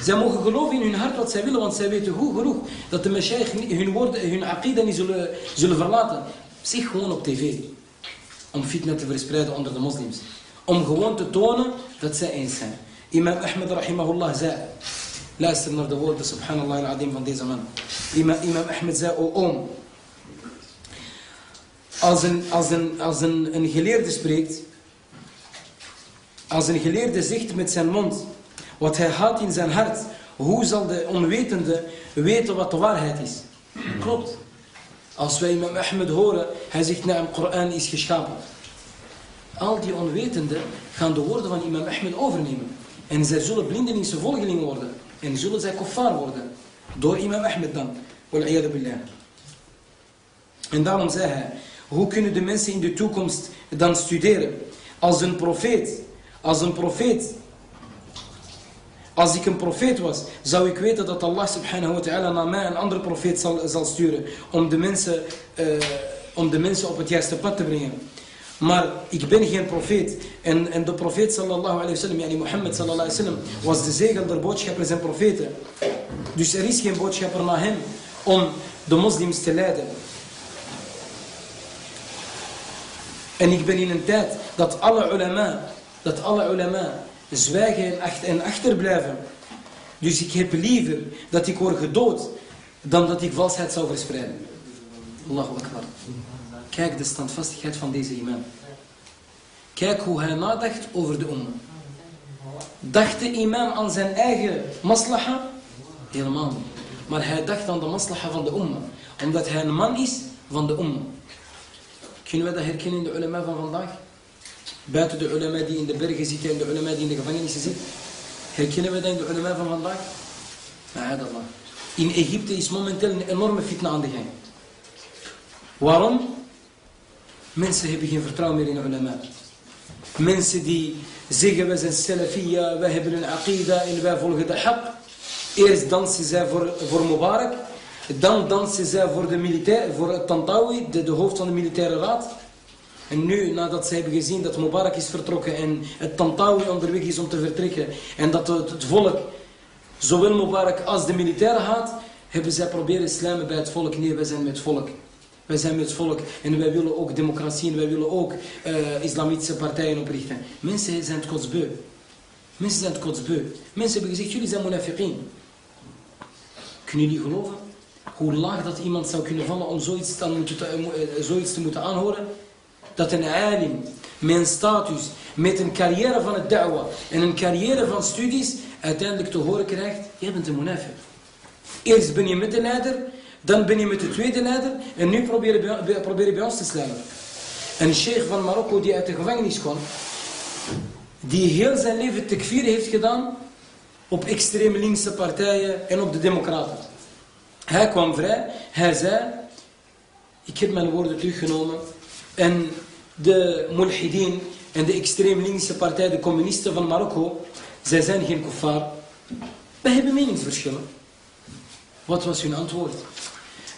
Zij mogen geloven in hun hart wat zij willen, want zij weten goed genoeg dat de mashayikh hun woorden, hun aqidah niet zullen, zullen verlaten. Zeg gewoon op tv. Om fitna te verspreiden onder de moslims. Om gewoon te tonen dat zij eens zijn. Imam Ahmed rahimahullah zei... Luister naar de woorden, subhanallah al-adim, van deze man. Imam, imam Ahmed zei, o oom. Als, een, als, een, als een, een geleerde spreekt, als een geleerde zegt met zijn mond, wat hij haat in zijn hart, hoe zal de onwetende weten wat de waarheid is? Klopt. Als wij Imam Ahmed horen, hij zegt, nou, de Koran is geschapen. Al die onwetenden gaan de woorden van Imam Ahmed overnemen. En zij zullen blindelingse volgeling worden. En zullen zij kofar worden. Door Imam Ahmed dan. billah. En daarom zei hij, hoe kunnen de mensen in de toekomst dan studeren? Als een profeet, als een profeet, als ik een profeet was, zou ik weten dat Allah subhanahu wa ta'ala naar mij een andere profeet zal, zal sturen om de, mensen, uh, om de mensen op het juiste pad te brengen. Maar ik ben geen profeet. En, en de profeet sallallahu alayhi wa sallam, yani Mohammed sallallahu alayhi wa sallam, was de zegel der boodschappers en profeten. Dus er is geen boodschapper na hem om de moslims te leiden. En ik ben in een tijd dat alle ulama, dat alle zwijgen en achterblijven. Dus ik heb liever dat ik word gedood dan dat ik valsheid zou verspreiden. Allahu Akbar. Kijk de standvastigheid van deze imam. Kijk hoe hij nadacht over de umma. Dacht de imam aan zijn eigen maslaha? Helemaal niet. Maar hij dacht aan de maslaha van de umma. Omdat hij een man is van de umma. Kunnen we dat herkennen in de ulama van vandaag? Buiten de ulama die in de bergen zitten en de ulama die in de gevangenissen zitten. Herkennen we dat in de ulama van vandaag? Allah. In Egypte is momenteel een enorme fitna aan de gang. Waarom? Mensen hebben geen vertrouwen meer in ulama. Mensen die zeggen, wij zijn salafiyya, wij hebben een aqida en wij volgen de haq. Eerst dansen zij voor, voor Mubarak. Dan dansen zij voor, de militair, voor Tantawi, de, de hoofd van de militaire raad. En nu, nadat ze hebben gezien dat Mubarak is vertrokken en het Tantawi onderweg is om te vertrekken. En dat het, het volk zowel Mubarak als de militairen haat. Hebben zij proberen slijmen bij het volk. Nee, wij zijn met het volk. Wij zijn met het volk en wij willen ook democratie en wij willen ook uh, islamitische partijen oprichten. Mensen zijn het kotsbeu. Mensen zijn het kotsbeu. Mensen hebben gezegd, jullie zijn munafiqin. Kunnen jullie geloven? Hoe laag dat iemand zou kunnen vallen om zoiets te, uh, zoiets te moeten aanhoren? Dat een alim met een status, met een carrière van het da'wa en een carrière van studies uiteindelijk te horen krijgt, jij bent een munafiq. Eerst ben je met de leider dan ben je met de tweede leider en nu probeer je, bij ons te slaan. Een sheikh van Marokko die uit de gevangenis kwam, die heel zijn leven tekfir heeft gedaan op extreme linkse partijen en op de democraten. Hij kwam vrij, hij zei, ik heb mijn woorden teruggenomen en de mulhidin en de extreem linkse partij, de communisten van Marokko, zij zijn geen kuffar. We hebben meningsverschillen. Wat was hun antwoord?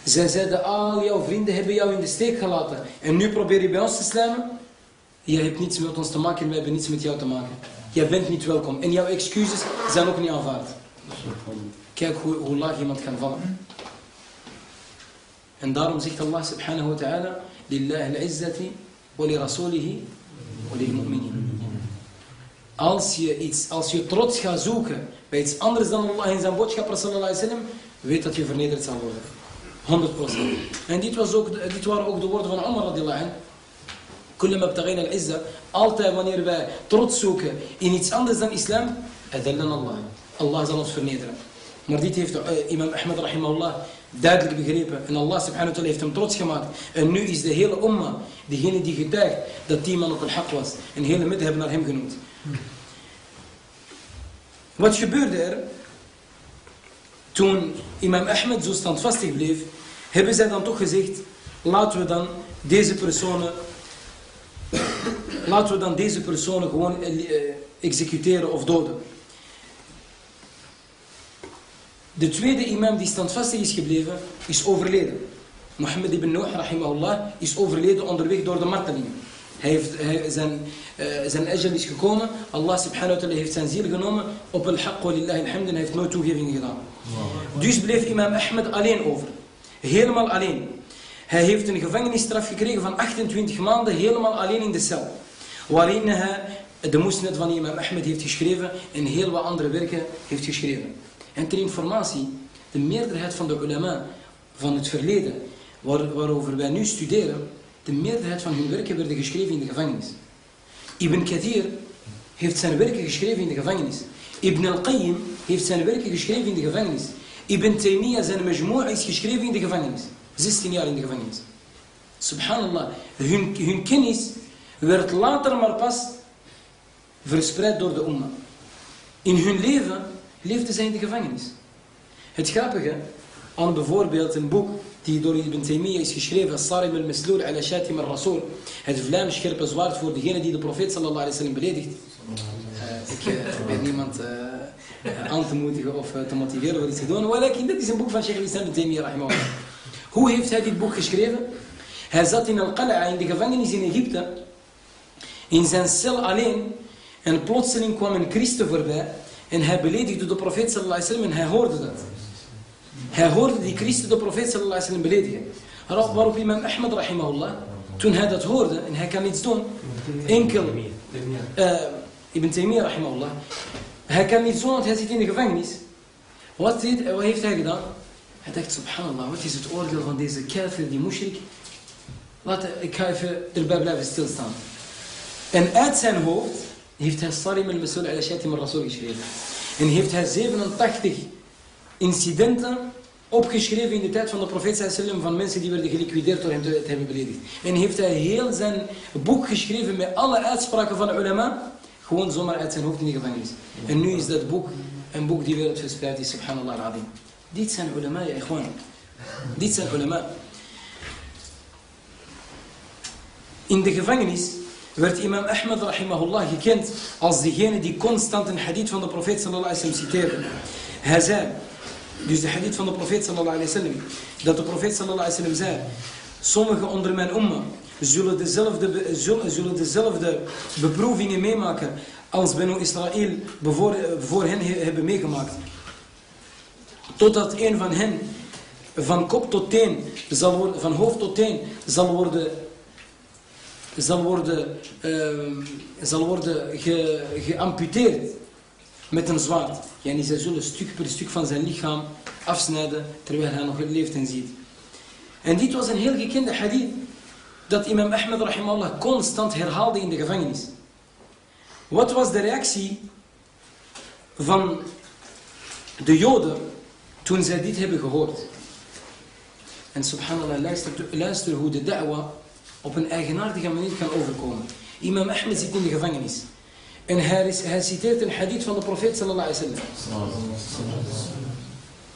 Zij zeiden, al jouw vrienden hebben jou in de steek gelaten. En nu probeer je bij ons te slijmen. Jij hebt niets met ons te maken en wij hebben niets met jou te maken. Jij bent niet welkom. En jouw excuses zijn ook niet aanvaard. Kijk hoe, hoe laag iemand kan vallen. En daarom zegt Allah subhanahu wa ta'ala, Lillahi al-izzati wa li rasulihi wa lil mu'minin. Als je, iets, als je trots gaat zoeken bij iets anders dan Allah en zijn boodschapper sallallahu weet dat je vernederd zal worden. 100%. En dit, was ook, dit waren ook de woorden van Omar radiallahu abtagina al-izza. Altijd wanneer wij trots zoeken in iets anders dan islam, adallan Allah. Allah zal ons vernederen. Maar dit heeft uh, imam Ahmed rahimahullah duidelijk begrepen. En Allah subhanahu wa ta'ala heeft hem trots gemaakt. En nu is de hele umma, diegene die getuigt dat die man op het hak was. En hele midden hebben naar hem genoemd. Wat gebeurde er? Toen imam Ahmed zo standvastig bleef, hebben zij dan toch gezegd, laten we dan deze personen, laten we dan deze personen gewoon eh, executeren of doden. De tweede imam die standvastig is gebleven, is overleden. Mohammed ibn Nuh, rahimahullah, is overleden onderweg door de martelingen. Hij heeft, hij, zijn, uh, zijn ajal is gekomen. Allah subhanahu wa ta'ala heeft zijn ziel genomen. Op al-haqq wa lillahi alhamd. En hij heeft nooit toegeving gedaan. Dus bleef imam Ahmed alleen over. Helemaal alleen. Hij heeft een gevangenisstraf gekregen van 28 maanden. Helemaal alleen in de cel. Waarin hij de moesnet van imam Ahmed heeft geschreven. En heel wat andere werken heeft geschreven. En ter informatie. De meerderheid van de ulama van het verleden. Waar, waarover wij nu studeren de meerderheid van hun werken werden geschreven in de gevangenis. Ibn Kathir heeft zijn werken geschreven in de gevangenis. Ibn al-Qayyim heeft zijn werken geschreven in de gevangenis. Ibn Taymiyyah zijn majmoa is geschreven in de gevangenis. 16 jaar in de gevangenis. Subhanallah. Hun, hun kennis werd later maar pas verspreid door de umma. In hun leven leefden zij in de gevangenis. Het grappige aan bijvoorbeeld een boek die door Ibn Taymiyyah is geschreven, Sarim al-Masloul ala Shatim al-Rasul, het Vlaams scherpe zwaard voor degene die de profeet sallallahu alaihi wasallam beledigt. Uh, ik uh, probeer niemand uh, aan te moedigen of te motiveren voor iets te doen, dit is een boek van Sheikh al-Islam Ibn Taymiyyah rahimahullah. Hoe heeft hij dit boek geschreven? Hij zat in Al-Qala'a, in de gevangenis in Egypte, in zijn cel alleen, en plotseling kwam een christen voorbij, en hij beledigde de profeet sallallahu alaihi wasallam en hij hoorde dat. Hij hoorde die christen de profeet sallallahu alaihi wasallam beledigen. Waarop imam Ahmad rahimahullah, toen hij dat hoorde, en hij kan niets doen, enkel, uh, Ibn Taymiyyah rahimahullah, hij kan doen, want hij zit in de gevangenis. Wat, deed, wat heeft hij gedaan? Hij dacht, subhanallah, wat is het oordeel van deze kafir, die mushrik? Laat, ik ga even erbij blijven stilstaan. En uit zijn hoofd heeft hij Sarim al-Masul ala Shatim al-Rasul geschreven. En heeft hij 87 incidenten opgeschreven in de tijd van de profeet sallam van mensen die werden geliquideerd door hem te, hebben beledigd. En heeft hij heel zijn boek geschreven met alle uitspraken van de ulama, gewoon zomaar uit zijn hoofd in de gevangenis. En nu is dat boek een boek die wereldverspreid is, subhanallah al-adim. Dit zijn ulama, ja. Dit zijn ulama. In de gevangenis werd imam Ahmad rahimahullah gekend als degene die constant een hadith van de profeet sallallahu alaihi wasallam citeerde. Hij zei, dus de hadith van de profeet sallallahu alaihi wasallam, dat de profeet sallallahu alaihi wasallam zei, sommigen onder mijn umma zullen dezelfde, zullen dezelfde beproevingen meemaken als Benu Israël voor, voor hen hebben meegemaakt. Totdat een van hen van kop tot teen, zal worden, van hoofd tot teen, zal worden zal worden, uh, zal worden ge, geamputeerd met een zwaard. Yani zij zullen stuk per stuk van zijn lichaam afsnijden terwijl hij nog leeft en ziet. En dit was een heel gekende hadith dat imam Ahmed rahimallah constant herhaalde in de gevangenis. Wat was de reactie van de joden toen zij dit hebben gehoord? En subhanallah, luister, hoe de da'wa op een eigenaardige manier kan overkomen. Imam Ahmed zit in de gevangenis. En hij citeert een hadith van de profeet sallallahu alaihi wasallam.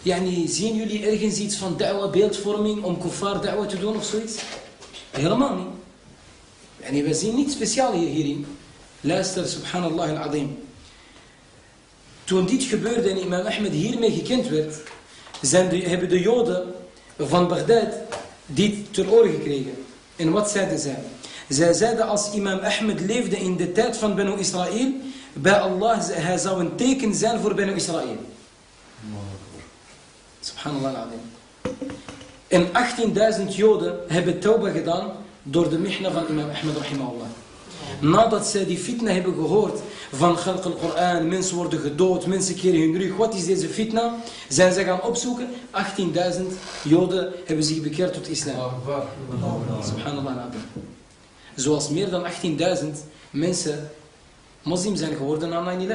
Yani, zien jullie ergens iets van da'wa, beeldvorming, om kuffar da'wa te doen of zoiets? Helemaal niet. Yani, we zien niets speciaal hierin. Luister, subhanallah al-azim. Toen dit gebeurde en imam Ahmed hiermee gekend werd, zijn de, hebben de joden van Bagdad dit ter oren gekregen. En wat zeiden zij? Zij zeiden als imam Ahmed leefde in de tijd van Benu Israël, bij Allah, hij zou een teken zijn voor Benu Israël. Subhanallah al-azim. En 18.000 joden hebben tauba gedaan door de mihna van imam Ahmed rahimahullah. Nadat zij die fitna hebben gehoord van Khalq al-Quran, mensen worden gedood, mensen keren hun rug. Wat is deze fitna? Zijn ze gaan opzoeken. 18.000 joden hebben zich bekeerd tot islam. Subhanallah. Zoals meer dan 18.000 mensen moslim zijn geworden na 9-11.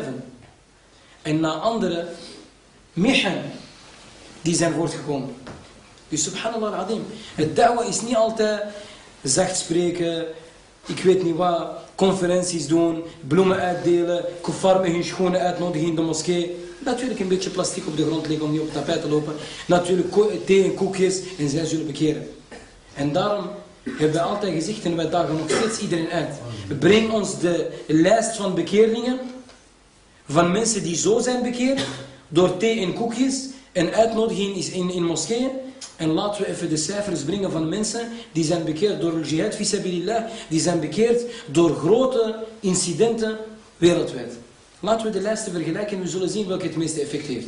En na andere mihan die zijn voortgekomen. Dus subhanallah. Het da'wa is niet altijd zacht spreken, ik weet niet wat, conferenties doen, bloemen uitdelen, kuffar met hun schoenen uitnodigen in de moskee. Natuurlijk een beetje plastic op de grond liggen om niet op het tapijt te lopen. Natuurlijk thee en koekjes en zij zullen bekeren. En daarom hebben we altijd gezegd en wij dagen nog steeds iedereen uit. Breng ons de lijst van bekeerlingen van mensen die zo zijn bekeerd door thee en koekjes en uitnodigen in, in, in moskeeën. En laten we even de cijfers brengen van mensen die zijn bekeerd door jihad fisabilillah, die zijn bekeerd door grote incidenten wereldwijd. Laten we de lijsten vergelijken en we zullen zien welke het meeste effect heeft.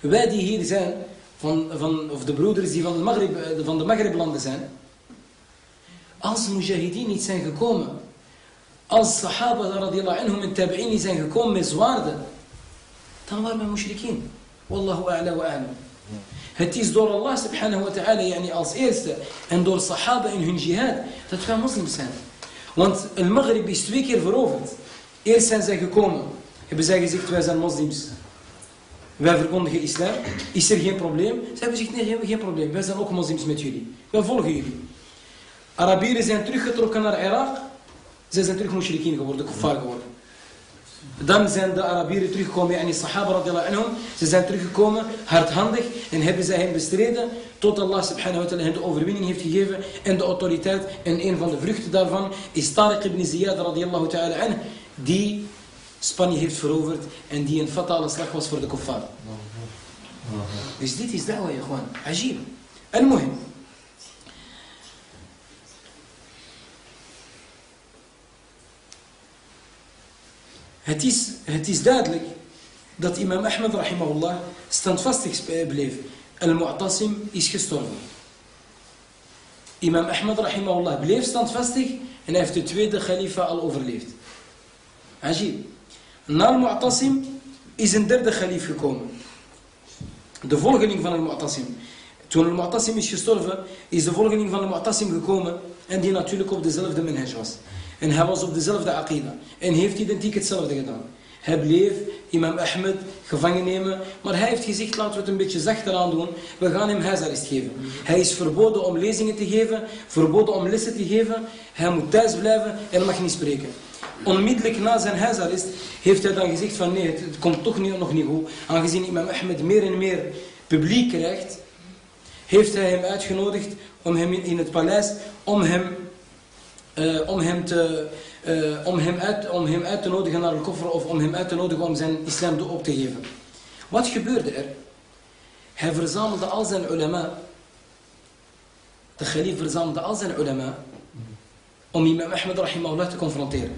Wij die hier zijn, van, van, of de broeders die van de, Maghrib, eh, van de Maghriblanden zijn, als mujahideen niet zijn gekomen, als sahaba radiallahu anhum en tabi'in niet zijn gekomen met zwaarden, dan waren we mushrikeen. Wallahu a'la wa a'lam. Het is door Allah subhanahu wa ta'ala yani als eerste en door sahaba in hun jihad dat wij moslims zijn. Want een Maghrib is twee keer veroverd. Eerst zijn zij gekomen Hebben zij gezegd, wij zijn moslims. Wij verkondigen islam. Is er geen probleem? Ze hebben gezegd, nee, geen, geen probleem. Wij zijn ook moslims met jullie. Wij volgen jullie. Arabieren zijn teruggetrokken naar Irak. Zij zijn terug mushrikien geworden, kuffar geworden. Dan zijn de Arabieren teruggekomen, en die Sahaba radiallahu anhum, ze zijn teruggekomen, hardhandig, en hebben zij hem bestreden, tot Allah subhanahu wa ta'ala hen de overwinning heeft gegeven, en de autoriteit, en een van de vruchten daarvan, is Tariq ibn Ziyad radiallahu ta'ala anh, die Spanje heeft veroverd, en die een fatale slag was voor de kuffar. Dus dit is da'wah, gewoon, ajib. En muhim. Het is, het is duidelijk dat imam Ahmed rahimahullah standvastig bleef. Al-Mu'tasim is gestorven. Imam Ahmed rahimahullah bleef standvastig en hij heeft de tweede khalifa al overleefd. Ajib. Na Al-Mu'tasim is een derde khalif gekomen. De volgeling van Al-Mu'tasim. Toen Al-Mu'tasim is gestorven, is de volgeling van Al-Mu'tasim gekomen en die natuurlijk op dezelfde manhaj was. En hij was op dezelfde aqida. En heeft identiek hetzelfde gedaan. Hij bleef imam Ahmed gevangen nemen. Maar hij heeft gezegd, laten we het een beetje zachter aan doen. We gaan hem huisarrest geven. Hij is verboden om lezingen te geven. Verboden om lessen te geven. Hij moet thuis blijven en mag niet spreken. Onmiddellijk na zijn huisarrest heeft hij dan gezegd van nee, het, komt toch niet, nog niet goed. Aangezien imam Ahmed meer en meer publiek krijgt, heeft hij hem uitgenodigd om hem in het paleis, om hem uh, om, hem te, uh, om, hem uit, om hem uit te nodigen naar een koffer of om hem uit te nodigen om zijn islam op te geven. Wat gebeurde er? Hij verzamelde al zijn ulama. De khalif verzamelde al zijn ulama om imam Ahmed rahimahullah te confronteren.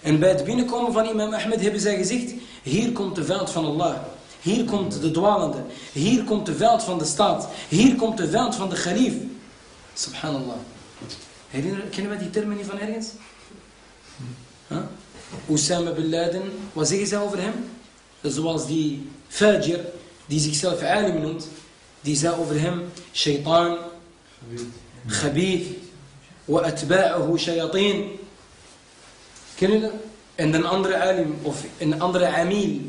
En bij het binnenkomen van imam Ahmed hebben zij gezegd, hier komt de vijand van Allah. Hier komt de dwalende. Hier komt de vijand van de staat. Hier komt de vijand van de khalif. Subhanallah. Kennen we die termen niet van ergens? Huh? Osama bin Laden, wat zeggen ze over hem? Zoals die Fajr, die zichzelf alim noemt, die zei over hem, shaitaan, khabith, wa atba'ahu shayateen. Kennen dat? En een andere alim, of een andere amil,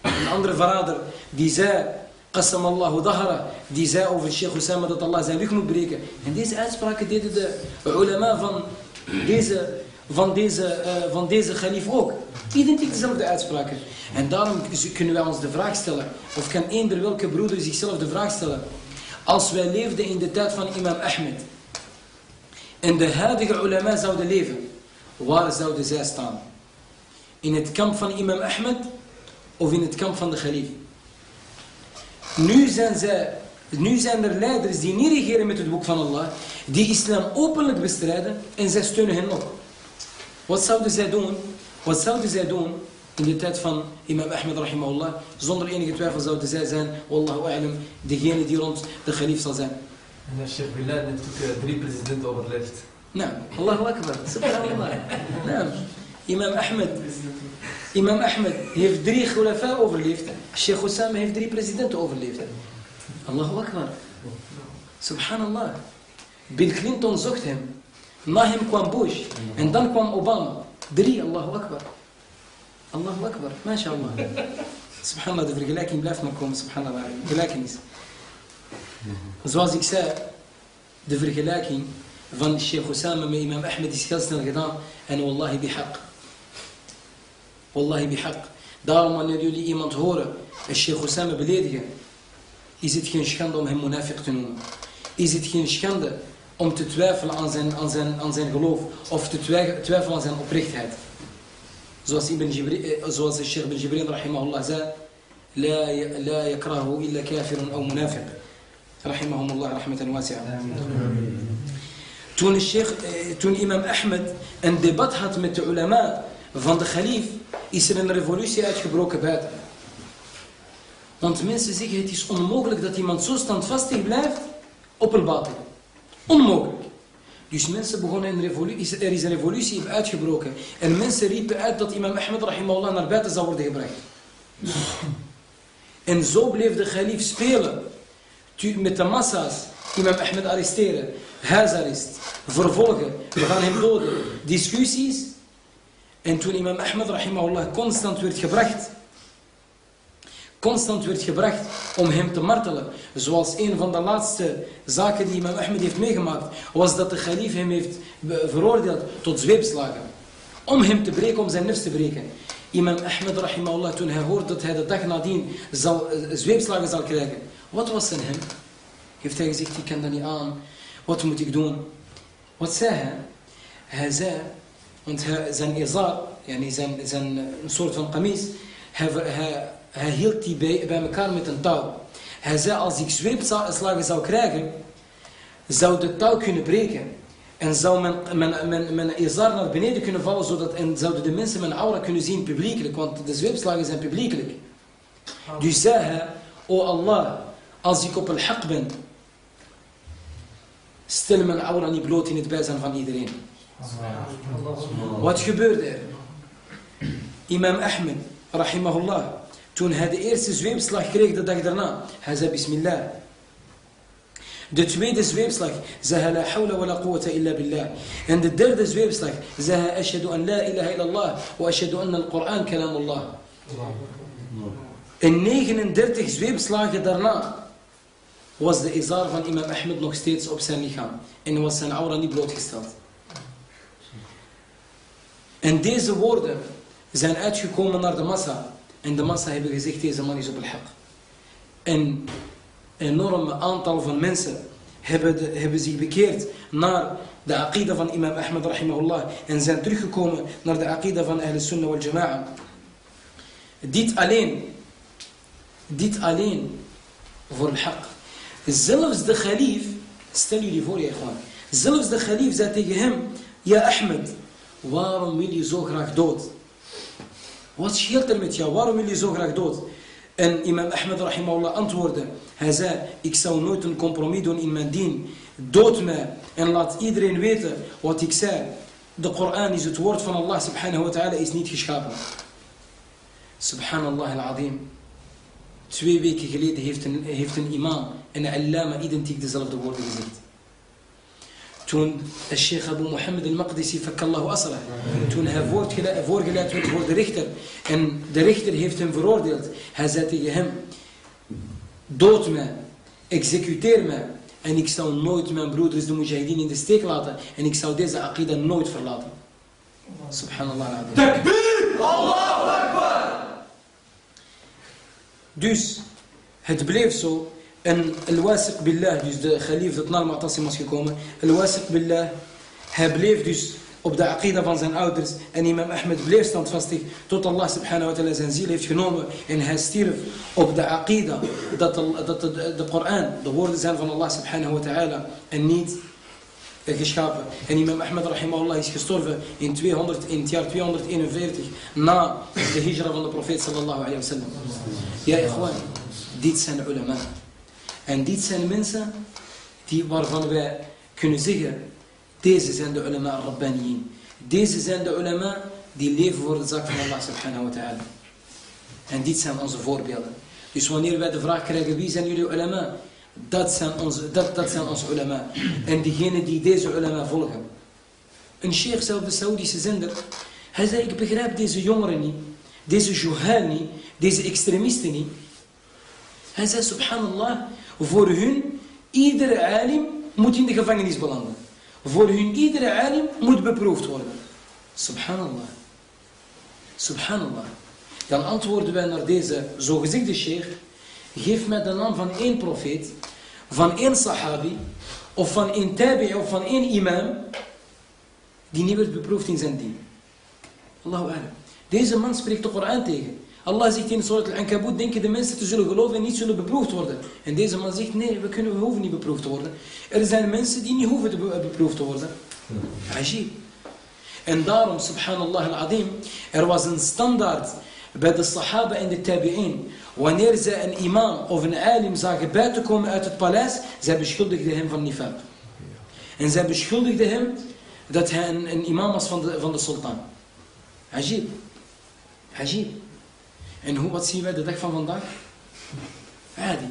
een andere verrader, die zei, Qasam Allahu dahra, die zei over Sheikh Osama dat Allah zijn rug moet breken. En deze uitspraken deden de ulama van deze, van deze, uh, van deze khalif ook. Identiek dezelfde uitspraken. En daarom kunnen wij ons de vraag stellen, of kan eender welke broeder zichzelf de vraag stellen. Als wij leefden in de tijd van imam Ahmed, en de huidige ulama zouden leven, waar zouden zij staan? In het kamp van imam Ahmed, of in het kamp van de khalif? Nu zijn, zij, nu zijn er leiders die niet regeren met het boek van Allah, die islam openlijk bestrijden en zij steunen hen nog. Wat zouden zij doen? Wat zouden zij doen in de tijd van imam Ahmed rahimahullah? Zonder enige twijfel zouden zij zijn, wallahu a'lam, degene die rond de khalif zal zijn. En Sheikh Bilal heeft ook drie presidenten overleefd. Nou, Allahu akbar, subhanallah. Nou, imam Ahmed Imam Ahmed heeft drie khulafa overleefd. Sheikh Osama heeft drie presidenten overleefd. Allahu Akbar. Subhanallah. Bill Clinton zocht hem. Na hem kwam Bush. En dan kwam Obama. Drie, Allahu Akbar. Allahu Akbar. MashaAllah. Subhanallah, de vergelijking blijft maar komen. Subhanallah. Gelijkenis. Zoals ik zei, de vergelijking van Sheikh Osama met Imam Ahmed is heel snel والله بحق. داوما ندعو لي إيمان طهورة الشيخ أسامة بليدية إذا كان شكاند مهم منافق تنوم إذا كان شكاند أم تتوافل عن زين عن زين عن زين غلوف أو تتوافل عن زين أبريخت هاد زواس ابن جبري زواس الشيخ بن جبريل رحمه الله زاد لا ي... لا يكرهه إلا كافر أو منافق. رحمهم الله رحمة واسعة. آمين. تون الشيخ تون إمام أحمد أن دبطهت من علماء van de khalif is er een revolutie uitgebroken buiten. Want mensen zeggen het is onmogelijk dat iemand zo standvastig blijft op een. Onmogelijk. Dus mensen begonnen een revolutie, er is een revolutie uitgebroken. En mensen riepen uit dat imam Ahmed rahimahullah naar buiten zou worden gebracht. En zo bleef de khalif spelen. Met de massa's. Imam Ahmed arresteren. Huisarrest. Vervolgen. We gaan hem doden. Discussies. En toen imam Ahmed rahimahullah constant werd gebracht, constant werd gebracht om hem te martelen. Zoals een van de laatste zaken die imam Ahmed heeft meegemaakt, was dat de khalif hem heeft veroordeeld tot zweepslagen. Om hem te breken, om zijn nefs te breken. Imam Ahmed rahimahullah, toen hij hoort dat hij de dag nadien zal, eh, zweepslagen zal krijgen. Wat was in hem? Heeft hij gezegd, ik kan dat niet aan. Wat moet ik doen? Wat zei hij? Hij zei, want zijn izar, yani zijn, zijn een soort van kamis, hij, hij, hij hield die bij, bij elkaar met een touw. Hij zei, als ik zweepslagen zou krijgen, zou de touw kunnen breken. En zou mijn, mijn, mijn, mijn izar naar beneden kunnen vallen, zodat, en zouden de mensen mijn aura kunnen zien publiekelijk. Want de zweepslagen zijn publiekelijk. Dus zei hij, o Allah, als ik op een haq ben, stel mijn aura niet bloot in het bijzijn van iedereen. Wat gebeurde er? Imam Ahmed, rahimahullah, toen hij de eerste zweepslag kreeg de dag daarna, hij zei bismillah. De tweede zweepslag zei la hawla wa la quwwata illa billah. En de derde zweepslag zei hij ashhadu an la ilaha illallah wa ashhadu anna al-Quran kalamullah. En 39 zweepslagen daarna was de izar van imam Ahmed nog steeds op zijn lichaam. En was zijn aura niet blootgesteld. En deze woorden zijn uitgekomen naar de massa. En de massa hebben gezegd, deze man is op al-haq. En een enorm aantal van mensen hebben, hebben zich bekeerd naar de aqida van imam Ahmed rahimahullah. En zijn teruggekomen naar de aqida van Ahl Sunnah wal Jama'a. Dit alleen, dit alleen voor al-haq. Zelfs de khalif, stel jullie voor je gewoon. Zelfs de khalif zei tegen hem, ja Ahmed, waarom wil je zo graag dood? Wat scheelt er met jou? Waarom wil je zo graag dood? En imam Ahmed rahimahullah antwoordde. Hij zei, ik zou nooit een compromis doen in mijn dien. Dood mij en laat iedereen weten wat ik zei. De Koran is het woord van Allah subhanahu wa ta'ala is niet geschapen. Subhanallah al-azim. Twee weken geleden heeft een, heeft een imam en een allama identiek dezelfde woorden gezegd. Toen de Sheikh Abu Mohammed al-Maqdisi, fakallahu asrah, toen hij voorgeleid werd voor de rechter en de rechter heeft hem veroordeeld. Hij zei tegen hem, dood mij, executeer mij en ik zal nooit mijn broeders de mujahideen in de steek laten en ik zal deze aqida nooit verlaten. Subhanallah. Takbir! Allahu Akbar! Dus, het bleef zo. En al-wasiq billah, dus de khalif dat naar Mu'tasim was gekomen. Al-wasiq billah, hij bleef dus op de aqida van zijn ouders. En imam Ahmed bleef standvastig tot Allah subhanahu wa ta'ala zijn ziel heeft genomen. En hij stierf op de aqida dat, dat de, de Koran de woorden zijn van Allah subhanahu wa ta'ala. En niet geschapen. En imam Ahmed rahimahullah is gestorven in, 200, in het jaar 241 na de hijra van de profeet sallallahu alayhi wa. Ja, ikhwan, dit zijn ulama. En dit zijn mensen die, waarvan wij kunnen zeggen, deze zijn de ulama rabbaniyin. Deze zijn de ulama die leven voor de zaak van Allah subhanahu wa ta'ala. En dit zijn onze voorbeelden. Dus wanneer wij de vraag krijgen, wie zijn jullie ulama? Dat zijn onze, dat, dat zijn onze ulama. En diegenen die deze ulama volgen. Een sheikh zelf, de Saoedische zender, hij zei, ik begrijp deze jongeren niet. Deze juhal niet. Deze extremisten niet. Hij zei, subhanallah, voor hun, iedere alim moet in de gevangenis belanden. Voor hun, iedere alim moet beproefd worden. Subhanallah. Subhanallah. Dan antwoorden wij naar deze zogezegde sheikh. Geef mij de naam van één profeet, van één sahabi, of van één tabi, of van één imam, die niet werd beproefd in zijn dien. Allahu. Deze man spreekt de Koran tegen. Allah zegt in Surat al-Ankabut, denken de mensen te zullen geloven en niet zullen beproefd worden. En deze man zegt, nee, we, kunnen, we hoeven niet beproefd te worden. Er zijn mensen die niet hoeven te beproefd te worden. Ajib. En daarom, subhanallah al-azim, er was een standaard bij de sahaba en de tabi'in. Wanneer zij een imam of een alim zagen buiten komen uit het paleis, zij beschuldigden hem van nifaq. En zij beschuldigden hem dat hij een, een imam was van de, van de sultan. Ajib. Ajib. En hoe, wat zien wij de dag van vandaag? Adi.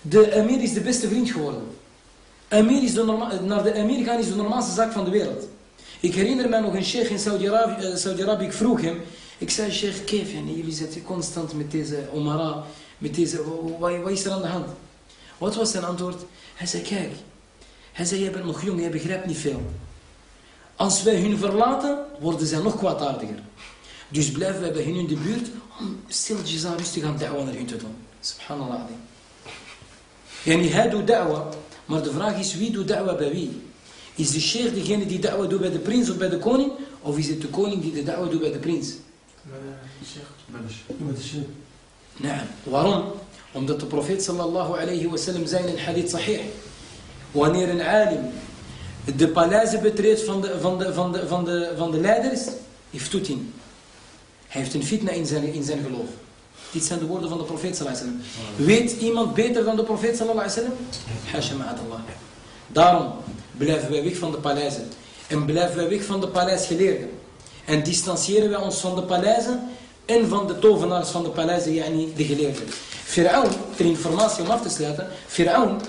De emir is de beste vriend geworden. Emir is de norma naar de emir is de normaalste zaak van de wereld. Ik herinner me nog een sheikh in Saudi-Arabië, uh, Saudi ik vroeg hem, ik zei, sheikh, keef, yani, jullie zitten constant met deze omara, met deze, wat is er aan de hand? Wat was zijn antwoord? Hij zei, kijk, hij zei, jij bent nog jong, jij begrijpt niet veel. Als wij hun verlaten, worden zij nog kwaadaardiger. Dus blijven wij bij hen in de buurt om stilletjes aan rustig aan da'wa naar hun te doen. Subhanallah. Yani hij doet da'wa, maar de vraag is wie doet da'wa bij wie? Is de sheikh degene die da'wa doet bij de prins of bij de koning? Of is het de koning die de da'wa doet bij de prins? Bij de sheikh. Bij de sheikh. Nee. Waarom? Omdat de profeet sallallahu alayhi wa sallam zei in hadith sahih. Wanneer een alim de paleizen betreedt van de, van de, van de, van de, van de leiders, heeft in. Hij heeft een fitna in zijn, in zijn geloof. Dit zijn de woorden van de profeet sallallahu alayhi wa sallam. Weet iemand beter dan de profeet sallallahu alayhi wa sallam? Hasha ma'adallah. Daarom blijven wij weg van de paleizen. En blijven wij weg van de paleisgeleerden. En distancieren wij ons van de paleizen en van de tovenaars van de paleizen, yani de geleerden. Fir'aun, ter informatie om af te sluiten, Fir'aun,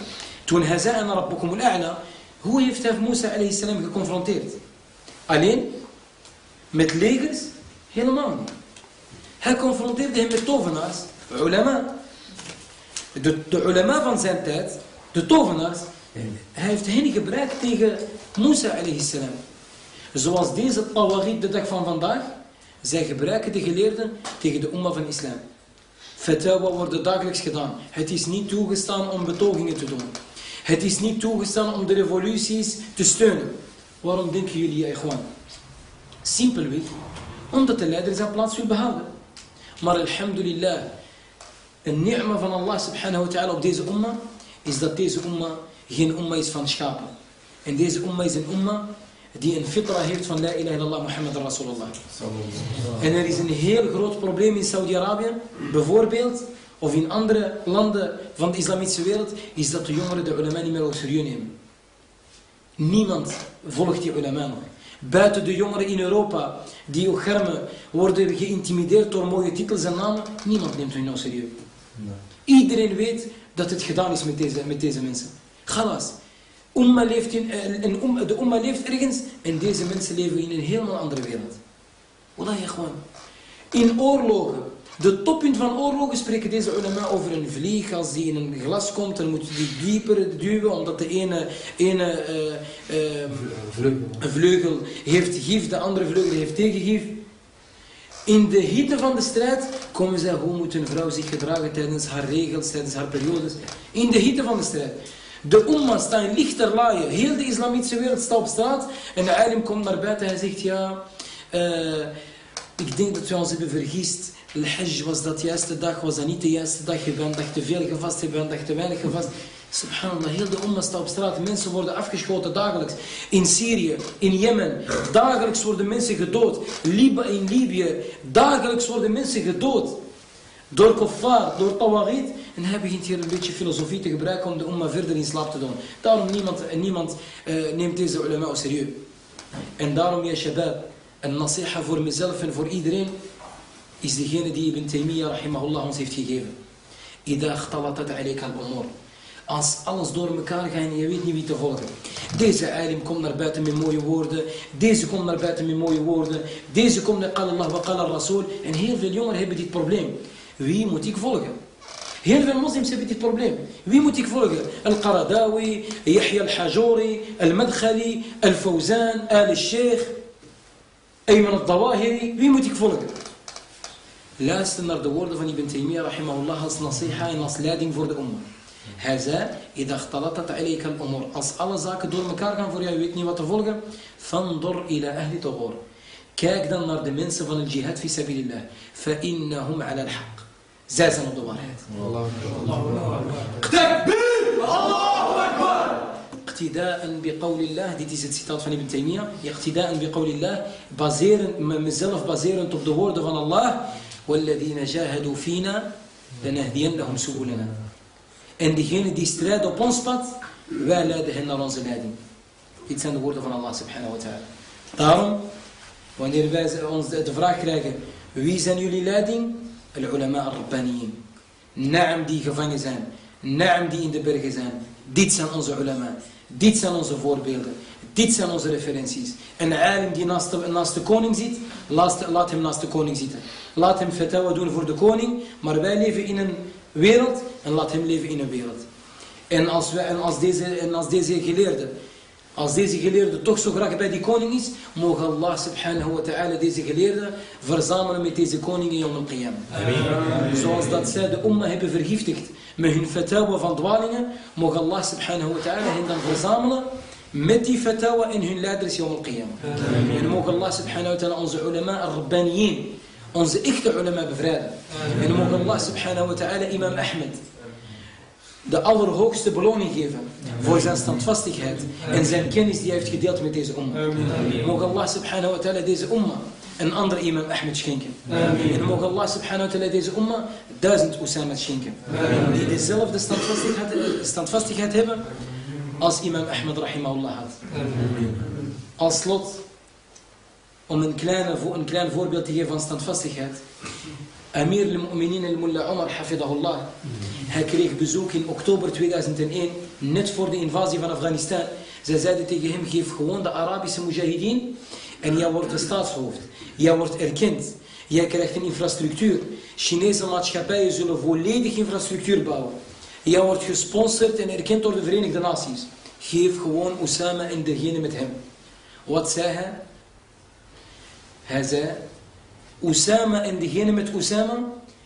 toen hij zei aan Rabbukum al-A'la, hoe heeft hij Musa alayhi salam geconfronteerd? Alleen? Met legers? Helemaal niet. Hij confronteerde hem met tovenaars, ulama. De, de van zijn tijd, de tovenaars, hij heeft hen gebruikt tegen Musa salam. Zoals deze tawagid de dag van vandaag, zij gebruiken de geleerden tegen de umma van islam. Fatawa worden dagelijks gedaan. Het is niet toegestaan om betogingen te doen. Het is niet toegestaan om de revoluties te steunen. Waarom denken jullie, gewoon? Simpelweg, omdat de leider zijn plaats wil behouden. Maar alhamdulillah, een ni'ma van Allah subhanahu wa ta'ala op deze umma, is dat deze umma geen umma is van schapen. En deze umma is een umma die een fitra heeft van la ilaha illallah Muhammad Rasulullah. En er is een heel groot probleem in Saudi-Arabië, bijvoorbeeld, of in andere landen van de islamitische wereld, is dat de jongeren de ulama niet meer op serieus nemen. Niemand volgt die ulama nog. Buiten de jongeren in Europa, die ook germen, worden geïntimideerd door mooie titels en namen, niemand neemt hun nou serieus. Iedereen weet dat het gedaan is met deze, met deze mensen. Galas. Umma leeft in, eh, de umma leeft ergens en deze mensen leven in een helemaal andere wereld. Wallahi gewoon. In oorlogen, de toppunt van oorlogen spreken deze ulama over een vlieg. Als die in een glas komt, dan moet die dieper duwen, omdat de ene, ene uh, uh, vleugel. heeft gif, de andere vleugel heeft tegengif. In de hitte van de strijd komen zij, hoe moet een vrouw zich gedragen tijdens haar regels, tijdens haar periodes. In de hitte van de strijd. De umma staat in lichterlaaien. Heel de islamitische wereld staat op straat. En de alim komt naar buiten en hij zegt, ja, uh, ik denk dat we ons hebben vergist. Al-Hajj was dat de juiste dag, was dat niet de juiste dag. Je bent dat te veel gevast, je bent dat te weinig gevast. Subhanallah, heel de umma staat op straat. Mensen worden afgeschoten dagelijks. In Syrië, in Jemen. Dagelijks worden mensen gedood. In Libië. Dagelijks worden mensen gedood. Door kuffar, door tawagid. En hij begint hier een beetje filosofie te gebruiken om de umma verder in slaap te doen. Daarom niemand, niemand uh, neemt deze ulama serieus. En daarom, ja shabab, een nasiha voor mezelf en voor iedereen, is degene die Ibn Taymiyyah rahimahullah ons heeft gegeven. Ida htalatat alayka al-umur. Als alles door elkaar gaat en je weet niet wie te volgen. Deze alim komt naar buiten met mooie woorden. Deze komt naar buiten met mooie woorden. Deze komt naar Allah wa qala rasul En heel veel jongeren hebben dit probleem. Wie moet ik volgen? Heel veel moslims hebben dit probleem. Wie moet ik volgen? Al-Qaradawi, Yahya al-Hajuri, Al-Madkhali, Al-Fawzan, Al-Sheikh, Ayman al-Dawahiri. Wie moet ik volgen? لا in the word of Ibn تيميه رحمه الله has نصيحة ان us leading for the ummah. هذا إذا اختلطت عليك الأمور. أص ألا زاك دور مكار كان فوريا ويتني وتفولغا فانظر إلى أهل تغور كاك دان نرد منس فن الجهاد في سبيل الله. فإنهم على الحق. زازا من دوار هات الله أكبر. الله أكبر! اقتداء بقول الله. دي تي سيت سيتات فني ابن تيميه اقتداء بقول الله بازير مزال في تو ذا بدور دوغان الله والذين جاهدوا فينا لنهدينهم سبلنا en diegenen die strijden op ons pad wij leiden hen naar onze leiding dit zijn de woorden van Allah subhanahu wa ta'ala daarom wanneer wij ons de vraag krijgen wie zijn jullie leiding العلماء الربانيين Naam die gevangen zijn. Naam die in de bergen zijn. Dit zijn onze ulama. Dit zijn onze voorbeelden. Dit zijn onze referenties. Een alim die naast de, naast de koning zit, laat, laat hem naast de koning zitten. Laat hem fatawa doen voor de koning, maar wij leven in een wereld en laat hem leven in een wereld. En als, wij, en als, deze, en als deze geleerde, als deze geleerde toch zo graag bij die koning is, mogen Allah subhanahu wa ta'ala deze geleerde verzamelen met deze koning in Yom al-Qiyamah. Zoals dat zij de umma hebben vergiftigd met hun fatawa van dwalingen, mogen Allah subhanahu wa ta'ala hen dan verzamelen met die fatawa in hun leiders Yom al-Qiyamah. En mogen Allah subhanahu wa ta'ala onze ulama al-Rabbaniyin, onze echte ulama bevrijden. En mogen Allah subhanahu wa ta'ala imam Ahmed de allerhoogste beloning geven voor zijn standvastigheid en zijn kennis die hij heeft gedeeld met deze umma. Mogen Allah subhanahu wa ta'ala deze umma een andere imam Ahmed schenken. En mogen Allah subhanahu wa ta'ala deze umma duizend Usama schenken. Die dezelfde standvastigheid, standvastigheid hebben als imam Ahmed rahimahullah had. Als slot, om een, kleine, een klein voorbeeld te geven van standvastigheid. Amir al-Mu'minin al-Mullah Omar, hafidahullah. Hij kreeg bezoek in oktober 2001, net voor de invasie van Afghanistan. Zij zeiden tegen hem, geef gewoon de Arabische mujahideen en jij wordt de staatshoofd. Jij wordt erkend. Jij krijgt een infrastructuur. Chinese maatschappijen zullen volledig infrastructuur bouwen. Jij wordt gesponsord en erkend door de Verenigde Naties. Geef gewoon Osama en degene met hem. Wat zei hij? Hij zei, Osama en degene met Osama,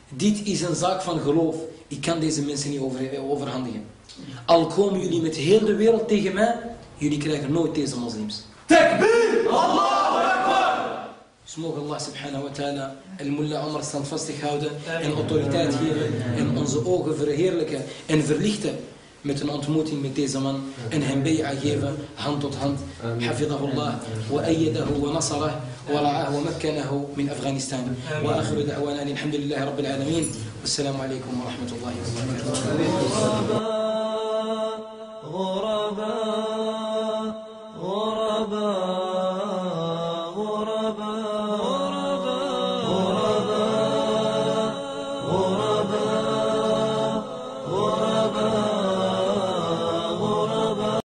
dit is een zaak van geloof. Ik kan deze mensen niet over, overhandigen. Al komen jullie met heel de wereld tegen mij, jullie krijgen nooit deze moslims. Takbir! Allahu Akbar! سموك الله سبحانه وتعالى الملا عمر سنفستي خاودا إن أوتوريتات هي إن اونز أوغ فرهيرلك إن فرليخت مت ان انتموتين مت ديزا مان إن هم بي اجيفا هاند تو هاند حفظه الله وأيده ونصره ورعاه ومكنه من أفغانستان. وآخر دعوانا أن الحمد لله رب العالمين. والسلام عليكم ورحمة الله وبركاته.